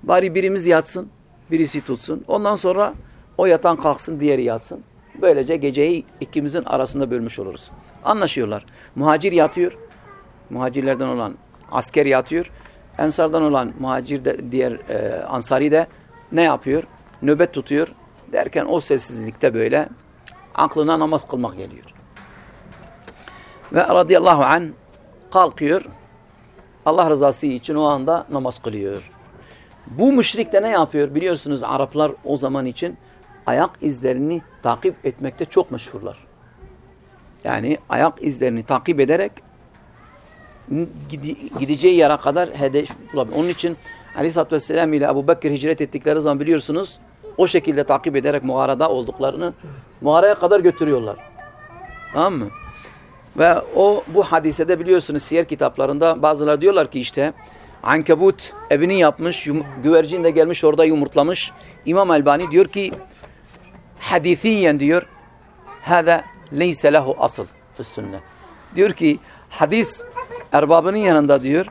Bari birimiz yatsın. Birisi tutsun. Ondan sonra o yatan kalksın diğeri yatsın. Böylece geceyi ikimizin arasında bölmüş oluruz. Anlaşıyorlar. Muhacir yatıyor. Muhacirlerden olan asker yatıyor. Ensardan olan muhacir de diğer e, ansari de ne yapıyor? Nöbet tutuyor. Derken o sessizlikte böyle aklına namaz kılmak geliyor. Ve radıyallahu an kalkıyor. Allah rızası için o anda namaz kılıyor. Bu müşrik de ne yapıyor? Biliyorsunuz Araplar o zaman için ayak izlerini takip etmekte çok meşhurlar. Yani ayak izlerini takip ederek gideceği yere kadar hedef bulabilir. Onun için Aleyhisselatü Vesselam ile Ebu Bekir hicret ettikleri zaman biliyorsunuz o şekilde takip ederek muharada olduklarını muharaya kadar götürüyorlar. Tamam mı? Ve o bu hadisede biliyorsunuz siyer kitaplarında bazıları diyorlar ki işte ankebut evini yapmış, güvercin de gelmiş orada yumurtlamış. İmam Elbani diyor ki hadisiyen diyor hâzâ leyse lehu asıl fis sünnet. Diyor ki hadis erbabının yanında diyor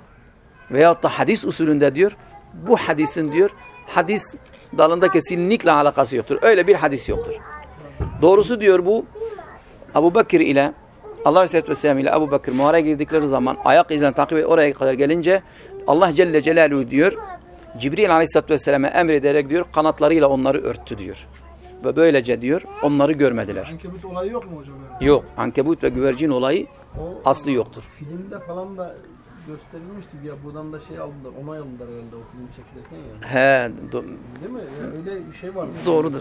veyahut da hadis usulünde diyor bu hadisin diyor hadis dalında kesinlikle alakası yoktur. Öyle bir hadis yoktur. Doğrusu diyor bu Abu Bakır ile Allah Aleyhisselatü Vesselam ile Abu Bakır muharaya girdikleri zaman ayak izini takip edip oraya kadar gelince Allah Celle Celaluhu diyor Cibril Aleyhisselatü Vesselam'a emrederek diyor kanatlarıyla onları örttü diyor. Ve böylece diyor onları görmediler. Ankebut olayı yok mu hocam? Yok. Ankebut ve güvercin olayı O aslı yoktur. filmde falan da gösterilmişti ya buradan da şey aldılar, onay aldılar herhalde o film çekilirken ya. He, Değil mi? Ya öyle bir şey var. Doğrudur.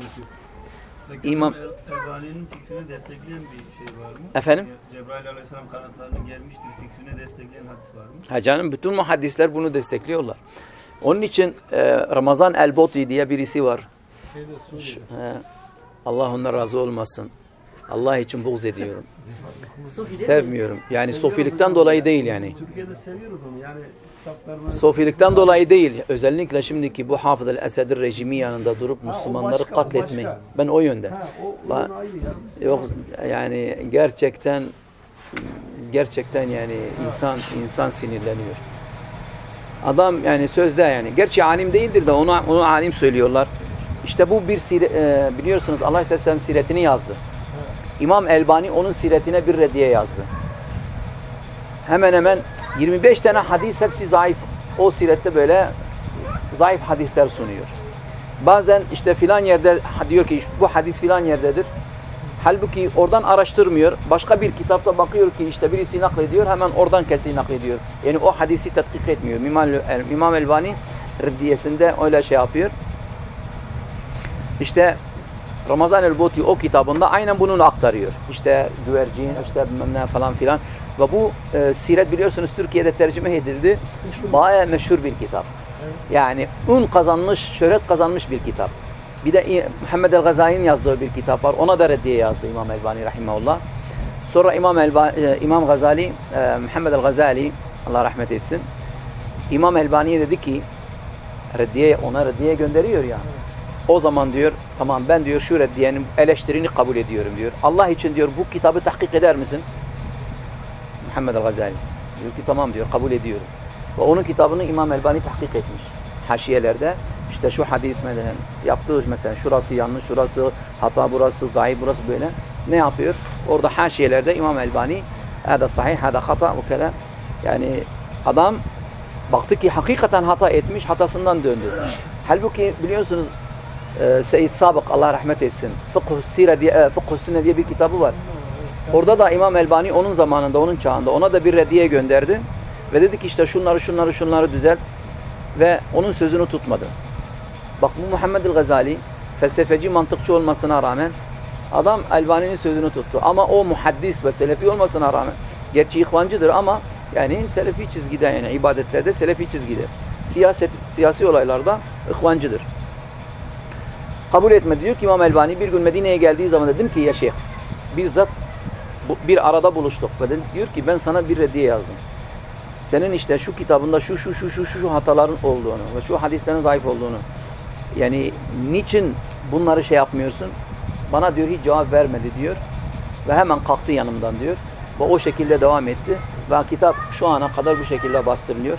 Peki İmam- hocam, Elbani'nin fikrini destekleyen bir şey var mı? Efendim? Cebrail Aleyhisselam kanatlarının gelmiştir fikrini destekleyen hadis var mı? Ha canım bütün muhaddisler bunu destekliyorlar. Onun için e, Ramazan El-Boti diye birisi var. Şeyde Suriye'de. He, Allah ondan razı olmasın. Allah için buğz ediyorum. Sevmiyorum. Yani sofilikten onu. dolayı değil yani. Türkiye'de seviyoruz onu yani kitaplarını. Sofilikten dolayı değil. Özellikle şimdiki bu Hafız el-Esed'in rejimi yanında durup Müslümanları başka, o katletmeyi. başka. Ben o yönde. Ha, o, Ba- onun ayrı ya. Biz- Yok yani gerçekten gerçekten yani insan insan sinirleniyor. Adam yani sözde yani gerçi alim değildir de onu onu alim söylüyorlar. İşte bu bir sire, e, biliyorsunuz Allah Aleyhisselam siretini yazdı. İmam Elbani onun siretine bir reddiye yazdı. Hemen hemen 25 tane hadis hepsi zayıf. O sirette böyle zayıf hadisler sunuyor. Bazen işte filan yerde diyor ki bu hadis filan yerdedir. Halbuki oradan araştırmıyor. Başka bir kitapta bakıyor ki işte birisi naklediyor. Hemen oradan kesin naklediyor. Yani o hadisi tetkik etmiyor. İmam, İmam Elbani reddiyesinde öyle şey yapıyor. İşte Ramazan el-Boti o kitabında aynen bunu aktarıyor. İşte güvercin, işte bilmem ne falan filan. Ve bu e, siret biliyorsunuz Türkiye'de tercüme edildi. Baya meşhur bir kitap. Yani un kazanmış, şöhret kazanmış bir kitap. Bir de Muhammed el-Gazali'nin yazdığı bir kitap var. Ona da reddiye yazdı İmam Elbani rahimahullah. Sonra İmam Elba, e, İmam Gazali, e, Muhammed el-Gazali Allah rahmet etsin. İmam Elbani'ye dedi ki reddiye ona reddiye gönderiyor ya. O zaman diyor tamam ben diyor şu reddiyenin eleştirini kabul ediyorum diyor. Allah için diyor bu kitabı tahkik eder misin? Muhammed el-Gazali. Diyor ki tamam diyor kabul ediyorum. Ve onun kitabını İmam Elbani tahkik etmiş. Haşiyelerde işte şu hadis mesela yaptığı mesela şurası yanlış, şurası hata, burası zayıf, burası böyle. Ne yapıyor? Orada haşiyelerde İmam Elbani hada sahih, hada hata o kadar. Yani adam baktı ki hakikaten hata etmiş, hatasından döndü. Halbuki biliyorsunuz e, Seyyid Sabık Allah rahmet etsin. Fıkhü Sire diye, e, Sünne diye bir kitabı var. Orada da İmam Elbani onun zamanında, onun çağında ona da bir reddiye gönderdi. Ve dedi ki işte şunları, şunları, şunları düzelt. Ve onun sözünü tutmadı. Bak bu Muhammed el-Gazali felsefeci, mantıkçı olmasına rağmen adam Elbani'nin sözünü tuttu. Ama o muhaddis ve selefi olmasına rağmen gerçi ihvancıdır ama yani selefi çizgide yani ibadetlerde selefi çizgide. Siyaset, siyasi olaylarda ihvancıdır. Kabul etmedi diyor ki İmam Elbani bir gün Medine'ye geldiği zaman dedim ki ya şeyh bizzat bir arada buluştuk ve dedi- diyor ki ben sana bir reddiye yazdım. Senin işte şu kitabında şu şu şu şu şu hataların olduğunu ve şu hadislerin zayıf olduğunu yani niçin bunları şey yapmıyorsun? Bana diyor hiç cevap vermedi diyor. Ve hemen kalktı yanımdan diyor. Ve o şekilde devam etti. Ve kitap şu ana kadar bu şekilde bastırılıyor.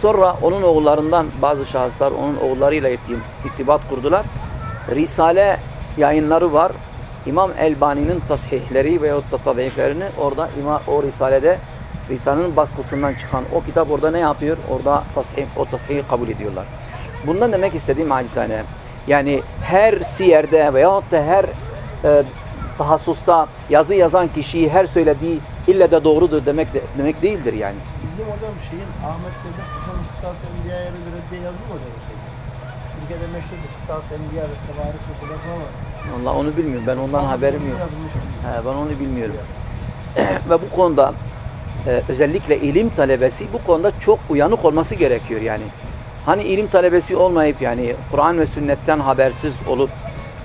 Sonra onun oğullarından bazı şahıslar onun oğullarıyla irti- irtibat kurdular. Risale yayınları var. İmam Elbani'nin tasihleri veyahut da tadayiflerini orada o risalede Risale'nin baskısından çıkan o kitap orada ne yapıyor? Orada tasih, o tasihi kabul ediyorlar. Bundan demek istediğim acizane yani her siyerde veyahut da her e, tahassusta yazı yazan kişiyi her söylediği ille de doğrudur demek de, demek değildir yani. Bizim hocam şeyin Ahmet Cevdet Hocam'ın Kısas Enbiya'ya yazdı mı hocam? Şey? Türkiye'de meşhurdur Kısas Enbiya ve Tevarif ve Kulafma var. Allah onu bilmiyorum. Ben ondan haberim yok. He, ben onu bilmiyorum. [CLEARS THROAT] Ve bu konuda e, özellikle ilim talebesi bu konuda çok uyanık olması gerekiyor yani. Hani ilim talebesi olmayıp yani Kur'an ve sünnetten habersiz olup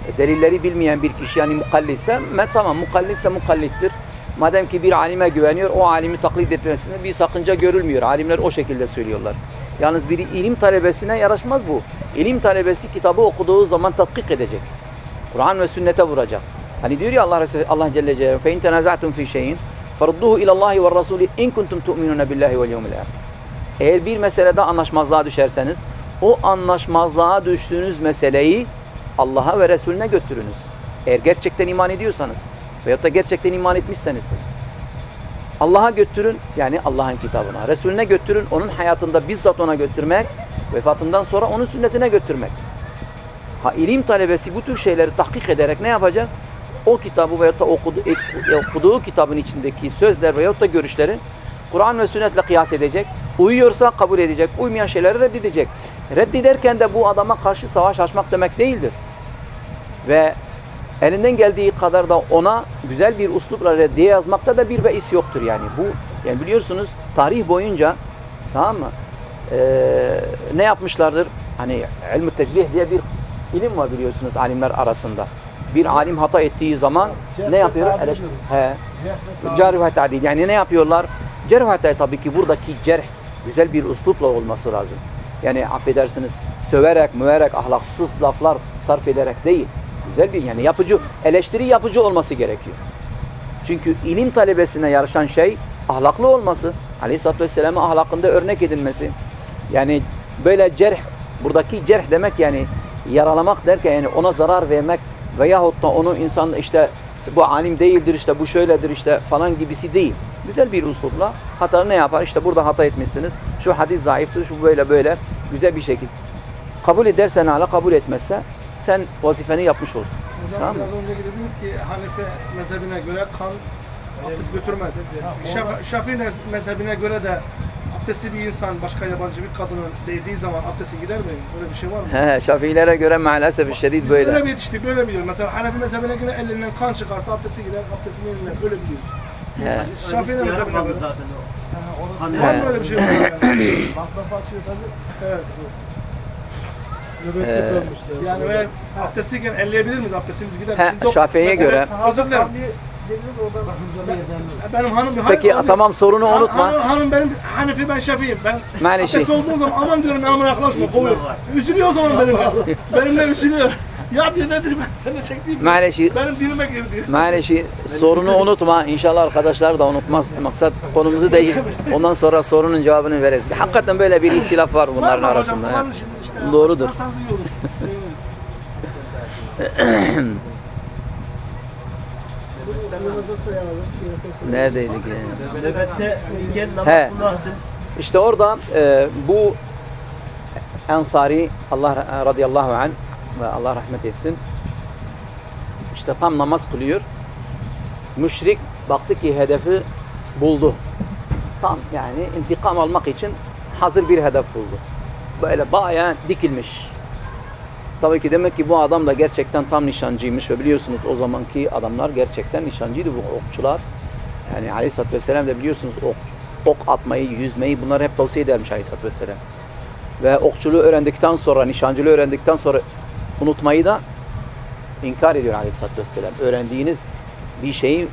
e, delilleri bilmeyen bir kişi yani mukallitse tamam mukallitse mukallittir. Madem ki bir alime güveniyor, o alimi taklit etmesinde bir sakınca görülmüyor. Alimler o şekilde söylüyorlar. Yalnız bir ilim talebesine yaraşmaz bu. İlim talebesi kitabı okuduğu zaman tatkik edecek. Kur'an ve sünnete vuracak. Hani diyor ya Allah Resulü Allah Celle Celaluhu fe in tenaza'tum fi şeyin farudduhu ila Allah ve Rasuli in kuntum tu'minuna billahi vel yevmil ahir. Eğer bir meselede anlaşmazlığa düşerseniz o anlaşmazlığa düştüğünüz meseleyi Allah'a ve Resulüne götürünüz. Eğer gerçekten iman ediyorsanız veyahut da gerçekten iman etmişseniz Allah'a götürün yani Allah'ın kitabına. Resulüne götürün onun hayatında bizzat ona götürmek vefatından sonra onun sünnetine götürmek. Ha ilim talebesi bu tür şeyleri tahkik ederek ne yapacak? O kitabı veyahut da okudu, e- okuduğu kitabın içindeki sözler veyahut da görüşleri Kur'an ve sünnetle kıyas edecek. Uyuyorsa kabul edecek. Uymayan şeyleri reddedecek. Reddederken de bu adama karşı savaş açmak demek değildir. Ve elinden geldiği kadar da ona güzel bir uslupla reddiye yazmakta da bir beis yoktur yani. Bu yani biliyorsunuz tarih boyunca tamam mı? Ee, ne yapmışlardır? Hani ilm-i tecrih diye bir ilim var biliyorsunuz alimler arasında. Bir alim hata ettiği zaman Cerh ne yapıyor? He. Cerh ve Cerh ve tadil. Yani ne yapıyorlar? Cerh ve tadil tabii ki buradaki cerh güzel bir uslupla olması lazım. Yani affedersiniz söverek, müverek, ahlaksız laflar sarf ederek değil. Güzel bir yani yapıcı, eleştiri yapıcı olması gerekiyor. Çünkü ilim talebesine yarışan şey ahlaklı olması. Aleyhisselatü Vesselam'ın ahlakında örnek edilmesi. Yani böyle cerh, buradaki cerh demek yani yaralamak derken yani ona zarar vermek veyahut da onu insan işte bu alim değildir işte bu şöyledir işte falan gibisi değil. Güzel bir uslupla hata ne yapar? İşte burada hata etmişsiniz. Şu hadis zayıftır, şu böyle böyle güzel bir şekilde. Kabul edersen hala kabul etmezse sen vazifeni yapmış olsun. Hocam Tamam mı? biraz önce dediniz ki Hanife mezhebine göre kan abdest götürmez. Şaf- Şafii mezhebine göre de abdestli bir insan başka yabancı bir kadının değdiği zaman abdesti gider mi? Böyle bir şey var mı? He, Şafiilere göre maalesef şiddet böyle. Böyle mi yetiştik, böyle biliyoruz. Mesela Hanefi mezhebine göre ellerinden kan çıkarsa abdesti gider, abdestini yenile. Böyle biliyoruz. He. Şafii Hristiyan mezhebine göre. zaten o. Orası Var He. mı öyle bir şey? Yani, masraf açıyor tabii. evet. Nöbette Ee, kalmışlar. Yani abdestliyken elleyebilir miyiz? Abdestimiz gider. He. Şafii'ye göre- Özür dilerim. Benim hanım bir Peki hanım- tamam sorunu Han- unutma. Hanım, hanım benim Hanefi ben Şafii'yim. Ben Maalesef. abdest olduğum zaman aman diyorum yanıma yaklaşma kovuyor. var. Üzülüyor o zaman benimle. benimle üzülüyor. Ya diyor nedir ben sana çektiğim. Maalesef Benim dilime girdi. Maalesef sorunu unutma. İnşallah arkadaşlar da unutmaz. Maksat konumuzu değil. Ondan sonra sorunun cevabını veririz. Hakikaten böyle bir ihtilaf var bunların Var arasında. he. Doğrudur. [COUGHS] Neredeydik yani? Nöbette iken namaz İşte orada e, bu Ensari Allah radıyallahu anh ve Allah rahmet etsin. İşte tam namaz kılıyor. Müşrik baktı ki hedefi buldu. Tam yani intikam almak için hazır bir hedef buldu. Böyle bayağı dikilmiş. Tabii ki demek ki bu adam da gerçekten tam nişancıymış ve biliyorsunuz o zamanki adamlar gerçekten nişancıydı bu okçular. Yani Aleyhisselatü Vesselam da biliyorsunuz ok, ok atmayı, yüzmeyi bunları hep tavsiye edermiş Aleyhisselatü Vesselam. Ve okçuluğu öğrendikten sonra, nişancılığı öğrendikten sonra unutmayı da inkar ediyor Aleyhisselatü Vesselam. Öğrendiğiniz bir şeyi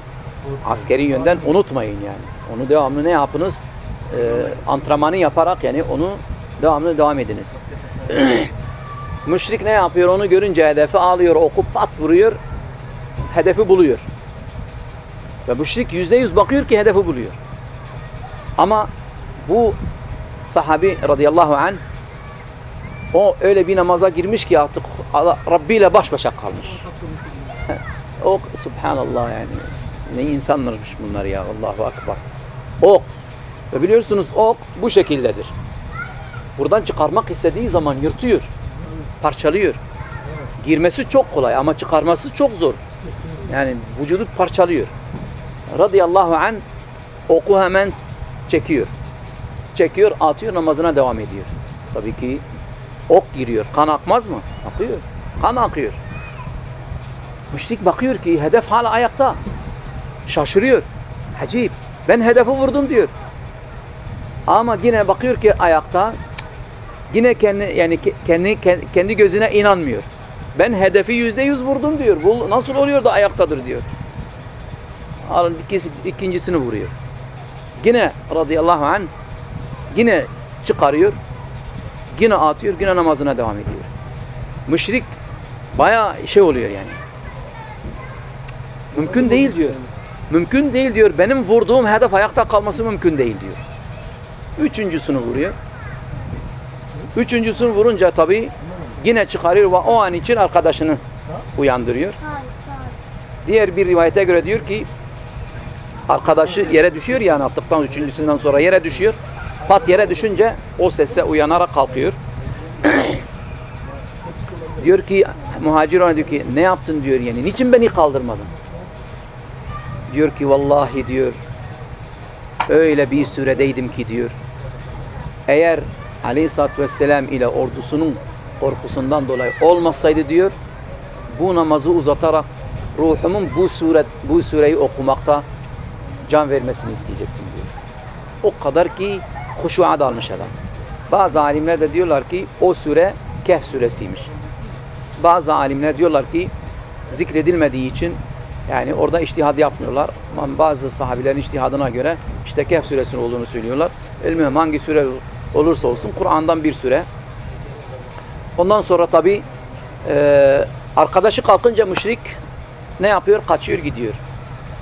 askeri yönden unutmayın yani. Onu devamlı ne yapınız? Ee, antrenmanı yaparak yani onu devamlı devam ediniz. [CLEARS THROAT] Müşrik ne yapıyor? Onu görünce hedefi alıyor, oku pat vuruyor. Hedefi buluyor. Ve müşrik yüzde yüz bakıyor ki hedefi buluyor. Ama bu sahabi radıyallahu anh o öyle bir namaza girmiş ki artık Rabbi ile baş başa kalmış. [LAUGHS] o subhanallah yani. Ne insanlarmış bunlar ya Allahu akbar. Ok. Ve biliyorsunuz ok bu şekildedir. Buradan çıkarmak istediği zaman yırtıyor. Parçalıyor. Girmesi çok kolay ama çıkarması çok zor. Yani vücudu parçalıyor. Radıyallahu an oku hemen çekiyor. Çekiyor, atıyor, namazına devam ediyor. Tabii ki ok giriyor. Kan akmaz mı? Akıyor. Kan akıyor. Müşrik bakıyor ki hedef hala ayakta. Şaşırıyor. Acayip. Ben hedefi vurdum diyor. Ama yine bakıyor ki ayakta yine kendi yani ke- kendi kendi- gözüne inanmıyor. Ben hedefi yüzde yüz vurdum diyor. Bu nasıl oluyor da ayaktadır diyor. alın ikisi, ikincisini vuruyor. Yine radıyallahu anh yine çıkarıyor. Yine atıyor. Yine namazına devam ediyor. Müşrik bayağı şey oluyor yani. Mümkün değil diyor. Mümkün değil diyor. Benim vurduğum hedef ayakta kalması mümkün değil diyor. Üçüncüsünü vuruyor. Üçüncüsünü vurunca tabii yine çıkarıyor ve o an için arkadaşını uyandırıyor. Diğer bir rivayete göre diyor ki arkadaşı yere düşüyor yani attıktan üçüncüsünden sonra yere düşüyor. Pat yere düşünce o sese uyanarak kalkıyor. [CLEARS THROAT] diyor ki muhacir ona diyor ki ne yaptın diyor yani niçin beni kaldırmadın? Diyor ki vallahi diyor öyle bir süredeydim ki diyor eğer aleyhissalatü vesselam ile ordusunun korkusundan dolayı olmasaydı diyor bu namazı uzatarak ruhumun bu suret bu sureyi okumakta can vermesini isteyecektim diyor. O kadar ki huşuğa dalmış adam. Bazı alimler de diyorlar ki o sure Kehf suresiymiş. Bazı alimler diyorlar ki zikredilmediği için yani orada iştihad yapmıyorlar. Bazı sahabilerin iştihadına göre işte Kehf suresinin olduğunu söylüyorlar. Elmühim hangi sure olursa olsun Kur'an'dan bir süre. Ondan sonra tabi e, arkadaşı kalkınca müşrik ne yapıyor? Kaçıyor gidiyor.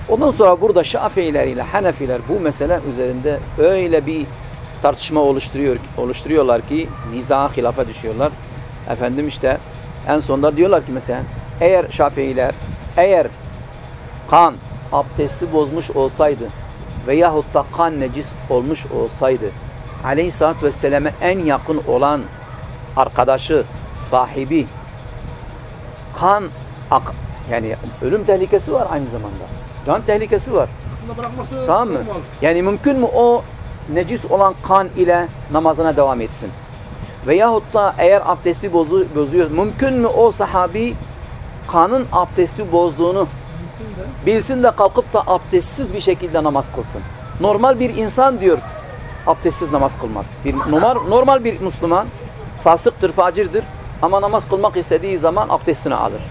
Ondan sonra burada Şafiiler ile Hanefiler bu mesele üzerinde öyle bir tartışma oluşturuyor oluşturuyorlar ki niza hilafa düşüyorlar. Efendim işte en sonunda diyorlar ki mesela eğer Şafiiler eğer kan abdesti bozmuş olsaydı veyahut da kan necis olmuş olsaydı Aleyhisselatü Vesselam'e en yakın olan arkadaşı, sahibi kan ak- yani ölüm tehlikesi var aynı zamanda. Can tehlikesi var. Tamam mı? normal. Yani mümkün mü o necis olan kan ile namazına devam etsin? Veyahut da eğer abdesti bozu, bozuyor, mümkün mü o sahabi kanın abdesti bozduğunu bilsin de kalkıp da abdestsiz bir şekilde namaz kılsın? Normal bir insan diyor abdestsiz namaz kılmaz. Bir normal, normal bir Müslüman fasıktır, facirdir ama namaz kılmak istediği zaman abdestini alır.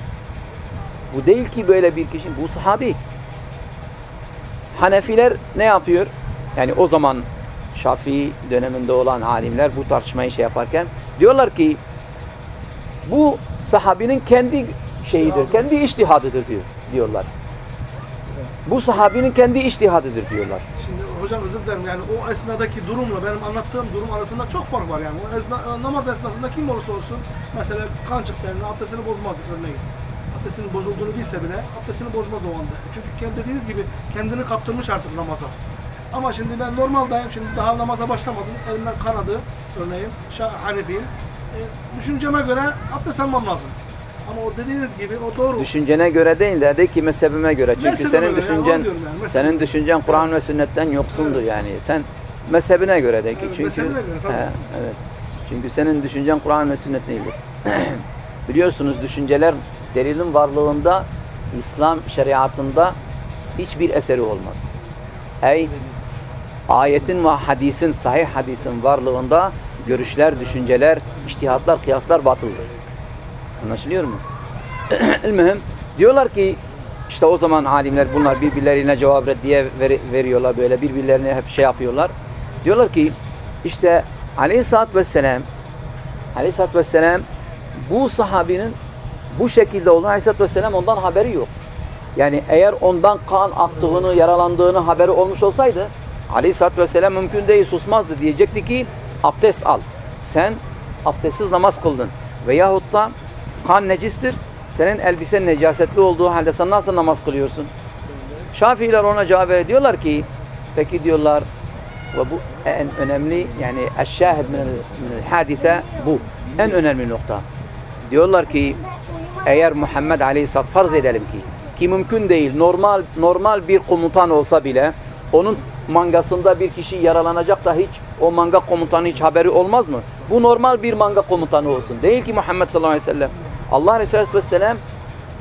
Bu değil ki böyle bir kişi, bu sahabi. Hanefiler ne yapıyor? Yani o zaman Şafii döneminde olan alimler bu tartışmayı şey yaparken diyorlar ki bu sahabinin kendi şeyidir, kendi iştihadıdır diyor diyorlar. Bu sahabinin kendi iştihadıdır diyorlar. Hocam özür dilerim yani o esnadaki durumla benim anlattığım durum arasında çok fark var yani. O esna, namaz esnasında kim olursa olsun mesela kan çıksa eline abdestini bozmaz örneğin. Abdestinin bozulduğunu bilse bile abdestini bozmaz o anda. Çünkü kendi dediğiniz gibi kendini kaptırmış artık namaza. Ama şimdi ben normaldayım şimdi daha namaza başlamadım. Elimden kanadı örneğin Hanefiyim. E, düşünceme göre abdest almam lazım. Ama o dediğiniz gibi o doğru. Düşüncene göre değil de de ki mezhebime göre. Çünkü Mezhebime senin göre, yani düşüncen onu diyorum yani, senin düşüncen Kur'an ve sünnetten yoksundur yani. Sen mezhebine göre de ki. Evet, Çünkü mezhebine göre, tabii. He, evet. Çünkü senin düşüncen Kur'an ve sünnet değildir. [CLEARS THROAT] Biliyorsunuz düşünceler delilin varlığında İslam şeriatında hiçbir eseri olmaz. Ey ayetin ve hadisin, sahih hadisin varlığında görüşler, düşünceler, iştihatlar, kıyaslar batıldır. Anlaşılıyor mu? [CLEARS THROAT] İlmihim diyorlar ki işte o zaman alimler bunlar birbirlerine cevap reddiye ver, veriyorlar böyle birbirlerine hep şey yapıyorlar. Diyorlar ki işte Aleyhisselatü Vesselam Aleyhisselatü Vesselam bu sahabinin bu şekilde olduğunu Aleyhisselatü Vesselam ondan haberi yok. Yani eğer ondan kan aktığını, yaralandığını haberi olmuş olsaydı Aleyhisselatü Vesselam mümkün değil susmazdı. Diyecekti ki abdest al. Sen abdestsiz namaz kıldın. Veyahut da kan necistir. Senin elbisen necasetli olduğu halde sen nasıl namaz kılıyorsun? Şafiiler ona cevap veriyorlar ki peki diyorlar ve bu en önemli yani eşşahid min hadise bu. En önemli nokta. Diyorlar ki eğer Muhammed Aleyhisselam farz edelim ki ki mümkün değil normal normal bir komutan olsa bile onun mangasında bir kişi yaralanacak da hiç o manga komutanı hiç haberi olmaz mı? Bu normal bir manga komutanı olsun. Değil ki Muhammed sallallahu aleyhi ve sellem. Allah Resulü aleyhisselam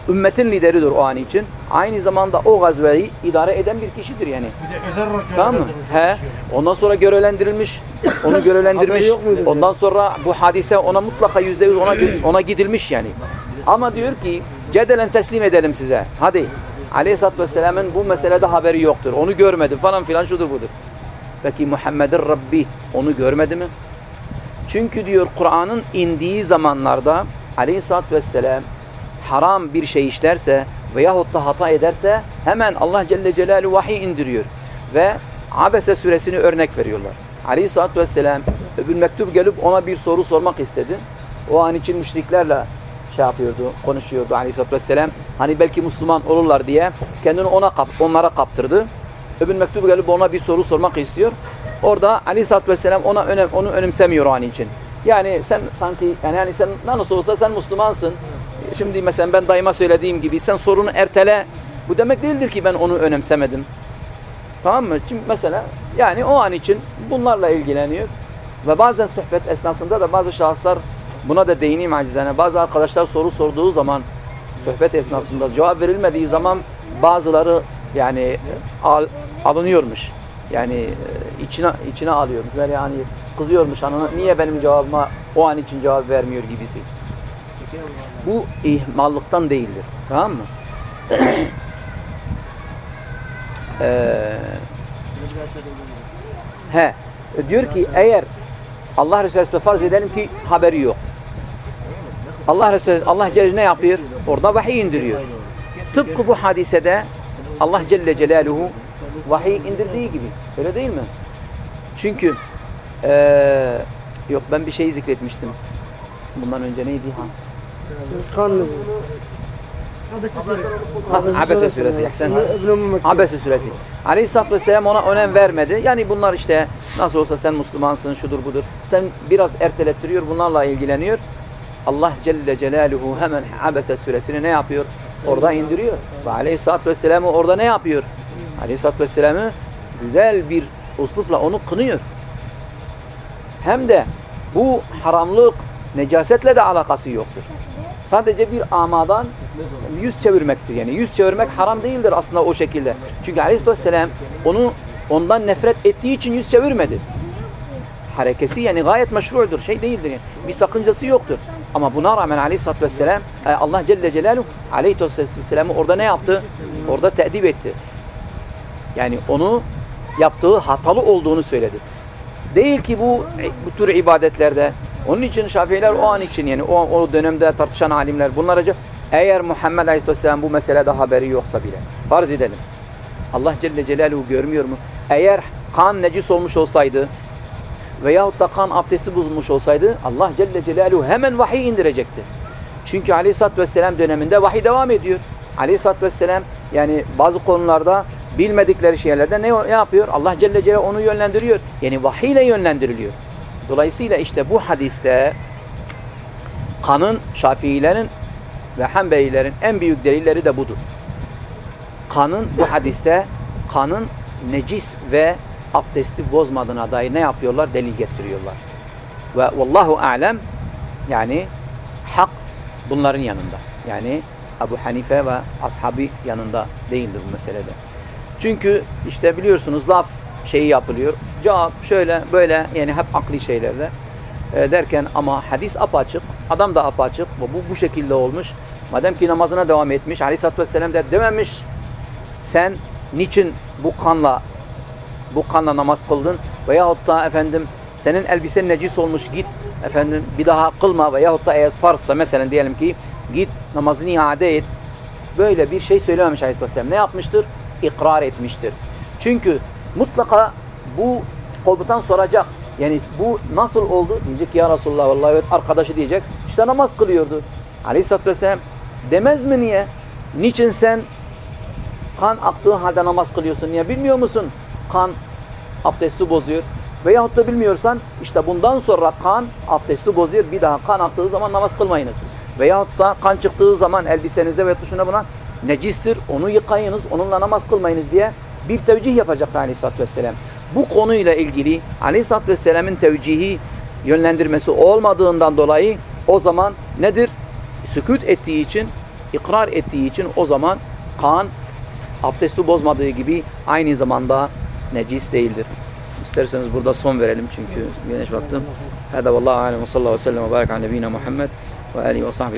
ümmetin lideridir o an için. Aynı zamanda o gazveyi idare eden bir kişidir yani. Bir de özel Tamam mı? He. Ondan sonra görevlendirilmiş. Onu [COUGHS] görevlendirmiş. Ondan sonra bu hadise ona mutlaka yüzde yüz ona, [COUGHS] ona gidilmiş yani. Ama diyor ki cedelen teslim edelim size. Hadi. Aleyhisselatü Vesselam'ın bu meselede haberi yoktur. Onu görmedi falan filan şudur budur. Peki Muhammed'in Rabbi onu görmedi mi? Çünkü diyor Kur'an'ın indiği zamanlarda Aleyhisselatü Vesselam haram bir şey işlerse veyahut da hata ederse hemen Allah Celle Celaluhu vahiy indiriyor. Ve Abese suresini örnek veriyorlar. Aleyhisselatü Vesselam öbür mektup gelip ona bir soru sormak istedi. O an için müşriklerle şey yapıyordu, konuşuyordu Aleyhisselatü Vesselam. Hani belki Müslüman olurlar diye kendini ona kap, onlara kaptırdı. Öbür mektubu gelip ona bir soru sormak istiyor. Orada Aleyhisselatü Vesselam ona önem, onu önemsemiyor o an için. Yani sen sanki yani, yani sen nasıl olsa sen Müslümansın. Şimdi mesela ben daima söylediğim gibi sen sorunu ertele. Bu demek değildir ki ben onu önemsemedim. Tamam mı? Şimdi mesela yani o an için bunlarla ilgileniyor. Ve bazen sohbet esnasında da bazı şahıslar buna da değineyim acizane. Bazı arkadaşlar soru sorduğu zaman sohbet esnasında cevap verilmediği zaman bazıları yani al, alınıyormuş. Yani e, içine içine alıyormuş. Böyle yani kızıyormuş anına niye benim cevabıma o an için cevap vermiyor gibisi. Bu ihmallıktan değildir. Tamam mı? [COUGHS] Ee, he, diyor ki eğer Allah Resulü Aleyhisselam farz edelim ki haberi yok. Allah Resulü Allah Celle ne yapıyor? Orada vahiy indiriyor. Tıpkı bu hadisede Allah Celle Celaluhu vahiy indirdiği gibi. Öyle değil mi? Çünkü ee, yok ben bir şey zikretmiştim. Bundan önce neydi ha? Kan Abese suresi. Abese suresi. Ahsen. Abese suresi. Aleyhisselatü Vesselam ona önem vermedi. Yani bunlar işte nasıl olsa sen Müslümansın şudur budur. Sen biraz ertelettiriyor bunlarla ilgileniyor. Allah Celle Celaluhu hemen Abese suresini ne yapıyor? Orada indiriyor. Ve Aleyhisselatü Vesselam'ı orada ne yapıyor? Aleyhisselatü Vesselam'ı güzel bir uslupla onu kınıyor. Hem de bu haramlık necasetle de alakası yoktur. Sadece bir amadan yüz çevirmektir. Yani yüz çevirmek haram değildir aslında o şekilde. Çünkü Aleyhisselam onu ondan nefret ettiği için yüz çevirmedi. Harekesi yani gayet meşrudur. Şey değildir yani. Bir sakıncası yoktur. Ama buna rağmen Aleyhisselatü Vesselam e, Allah Celle Celaluhu Aleyhisselatü Vesselam'ı orada ne yaptı? Orada teedip etti. Yani onu yaptığı hatalı olduğunu söyledi. Değil ki bu bu tür ibadetlerde. Onun için Şafiiler o an için yani o, o dönemde tartışan alimler bunlarca eğer Muhammed Aleyhisselam bu meselede haberi yoksa bile farz edelim. Allah Celle Celaluhu görmüyor mu? Eğer kan necis olmuş olsaydı veyahut da kan abdesti bozulmuş olsaydı Allah Celle Celaluhu hemen vahiy indirecekti. Çünkü Aleyhisselatü Vesselam döneminde vahiy devam ediyor. Aleyhisselatü Vesselam yani bazı konularda bilmedikleri şeylerde ne, ne yapıyor? Allah Celle Celaluhu onu yönlendiriyor. Yani vahiy ile yönlendiriliyor. Dolayısıyla işte bu hadiste kanın Şafiilerin ve Hanbelilerin en büyük delilleri de budur. Kanın bu hadiste kanın necis ve abdesti bozmadığına dair ne yapıyorlar? Delil getiriyorlar. Ve vallahu alem yani hak bunların yanında. Yani Ebu Hanife ve ashabi yanında değildir bu meselede. Çünkü işte biliyorsunuz laf şeyi yapılıyor. Cevap şöyle böyle yani hep akli şeylerle e, derken ama hadis apaçık, adam da apaçık ve bu bu şekilde olmuş. Madem ki namazına devam etmiş, Aleyhisselatü Vesselam da dememiş sen niçin bu kanla bu kanla namaz kıldın veyahut da efendim senin elbisen necis olmuş git efendim bir daha kılma veyahut da eğer farsa mesela diyelim ki git namazını iade et. Böyle bir şey söylememiş Aleyhisselam. Ne yapmıştır? İkrar etmiştir. Çünkü mutlaka bu komutan soracak. Yani bu nasıl oldu? Diyecek ki ya Resulullah vallahi evet arkadaşı diyecek. İşte namaz kılıyordu. Aleyhisselatü Vesselam demez mi niye? Niçin sen kan aktığı halde namaz kılıyorsun? Niye bilmiyor musun? Kan abdesti bozuyor. Veyahut da bilmiyorsan işte bundan sonra kan abdesti bozuyor. Bir daha kan aktığı zaman namaz kılmayınız. Veyahut da kan çıktığı zaman elbisenize ve tuşuna buna necistir. Onu yıkayınız. Onunla namaz kılmayınız diye bir tevcih yapacak Aleyhisselatü Vesselam. Bu konuyla ilgili Aleyhisselatü Vesselam'ın tevcihi yönlendirmesi olmadığından dolayı o zaman nedir? Sükut ettiği için, ikrar ettiği için o zaman kan abdesti bozmadığı gibi aynı zamanda necis değildir. İsterseniz burada son verelim çünkü güneş battı. Hada vallahu alem aleyhi ve sellem ve barik ala nebine Muhammed ve alihi ve sahbihi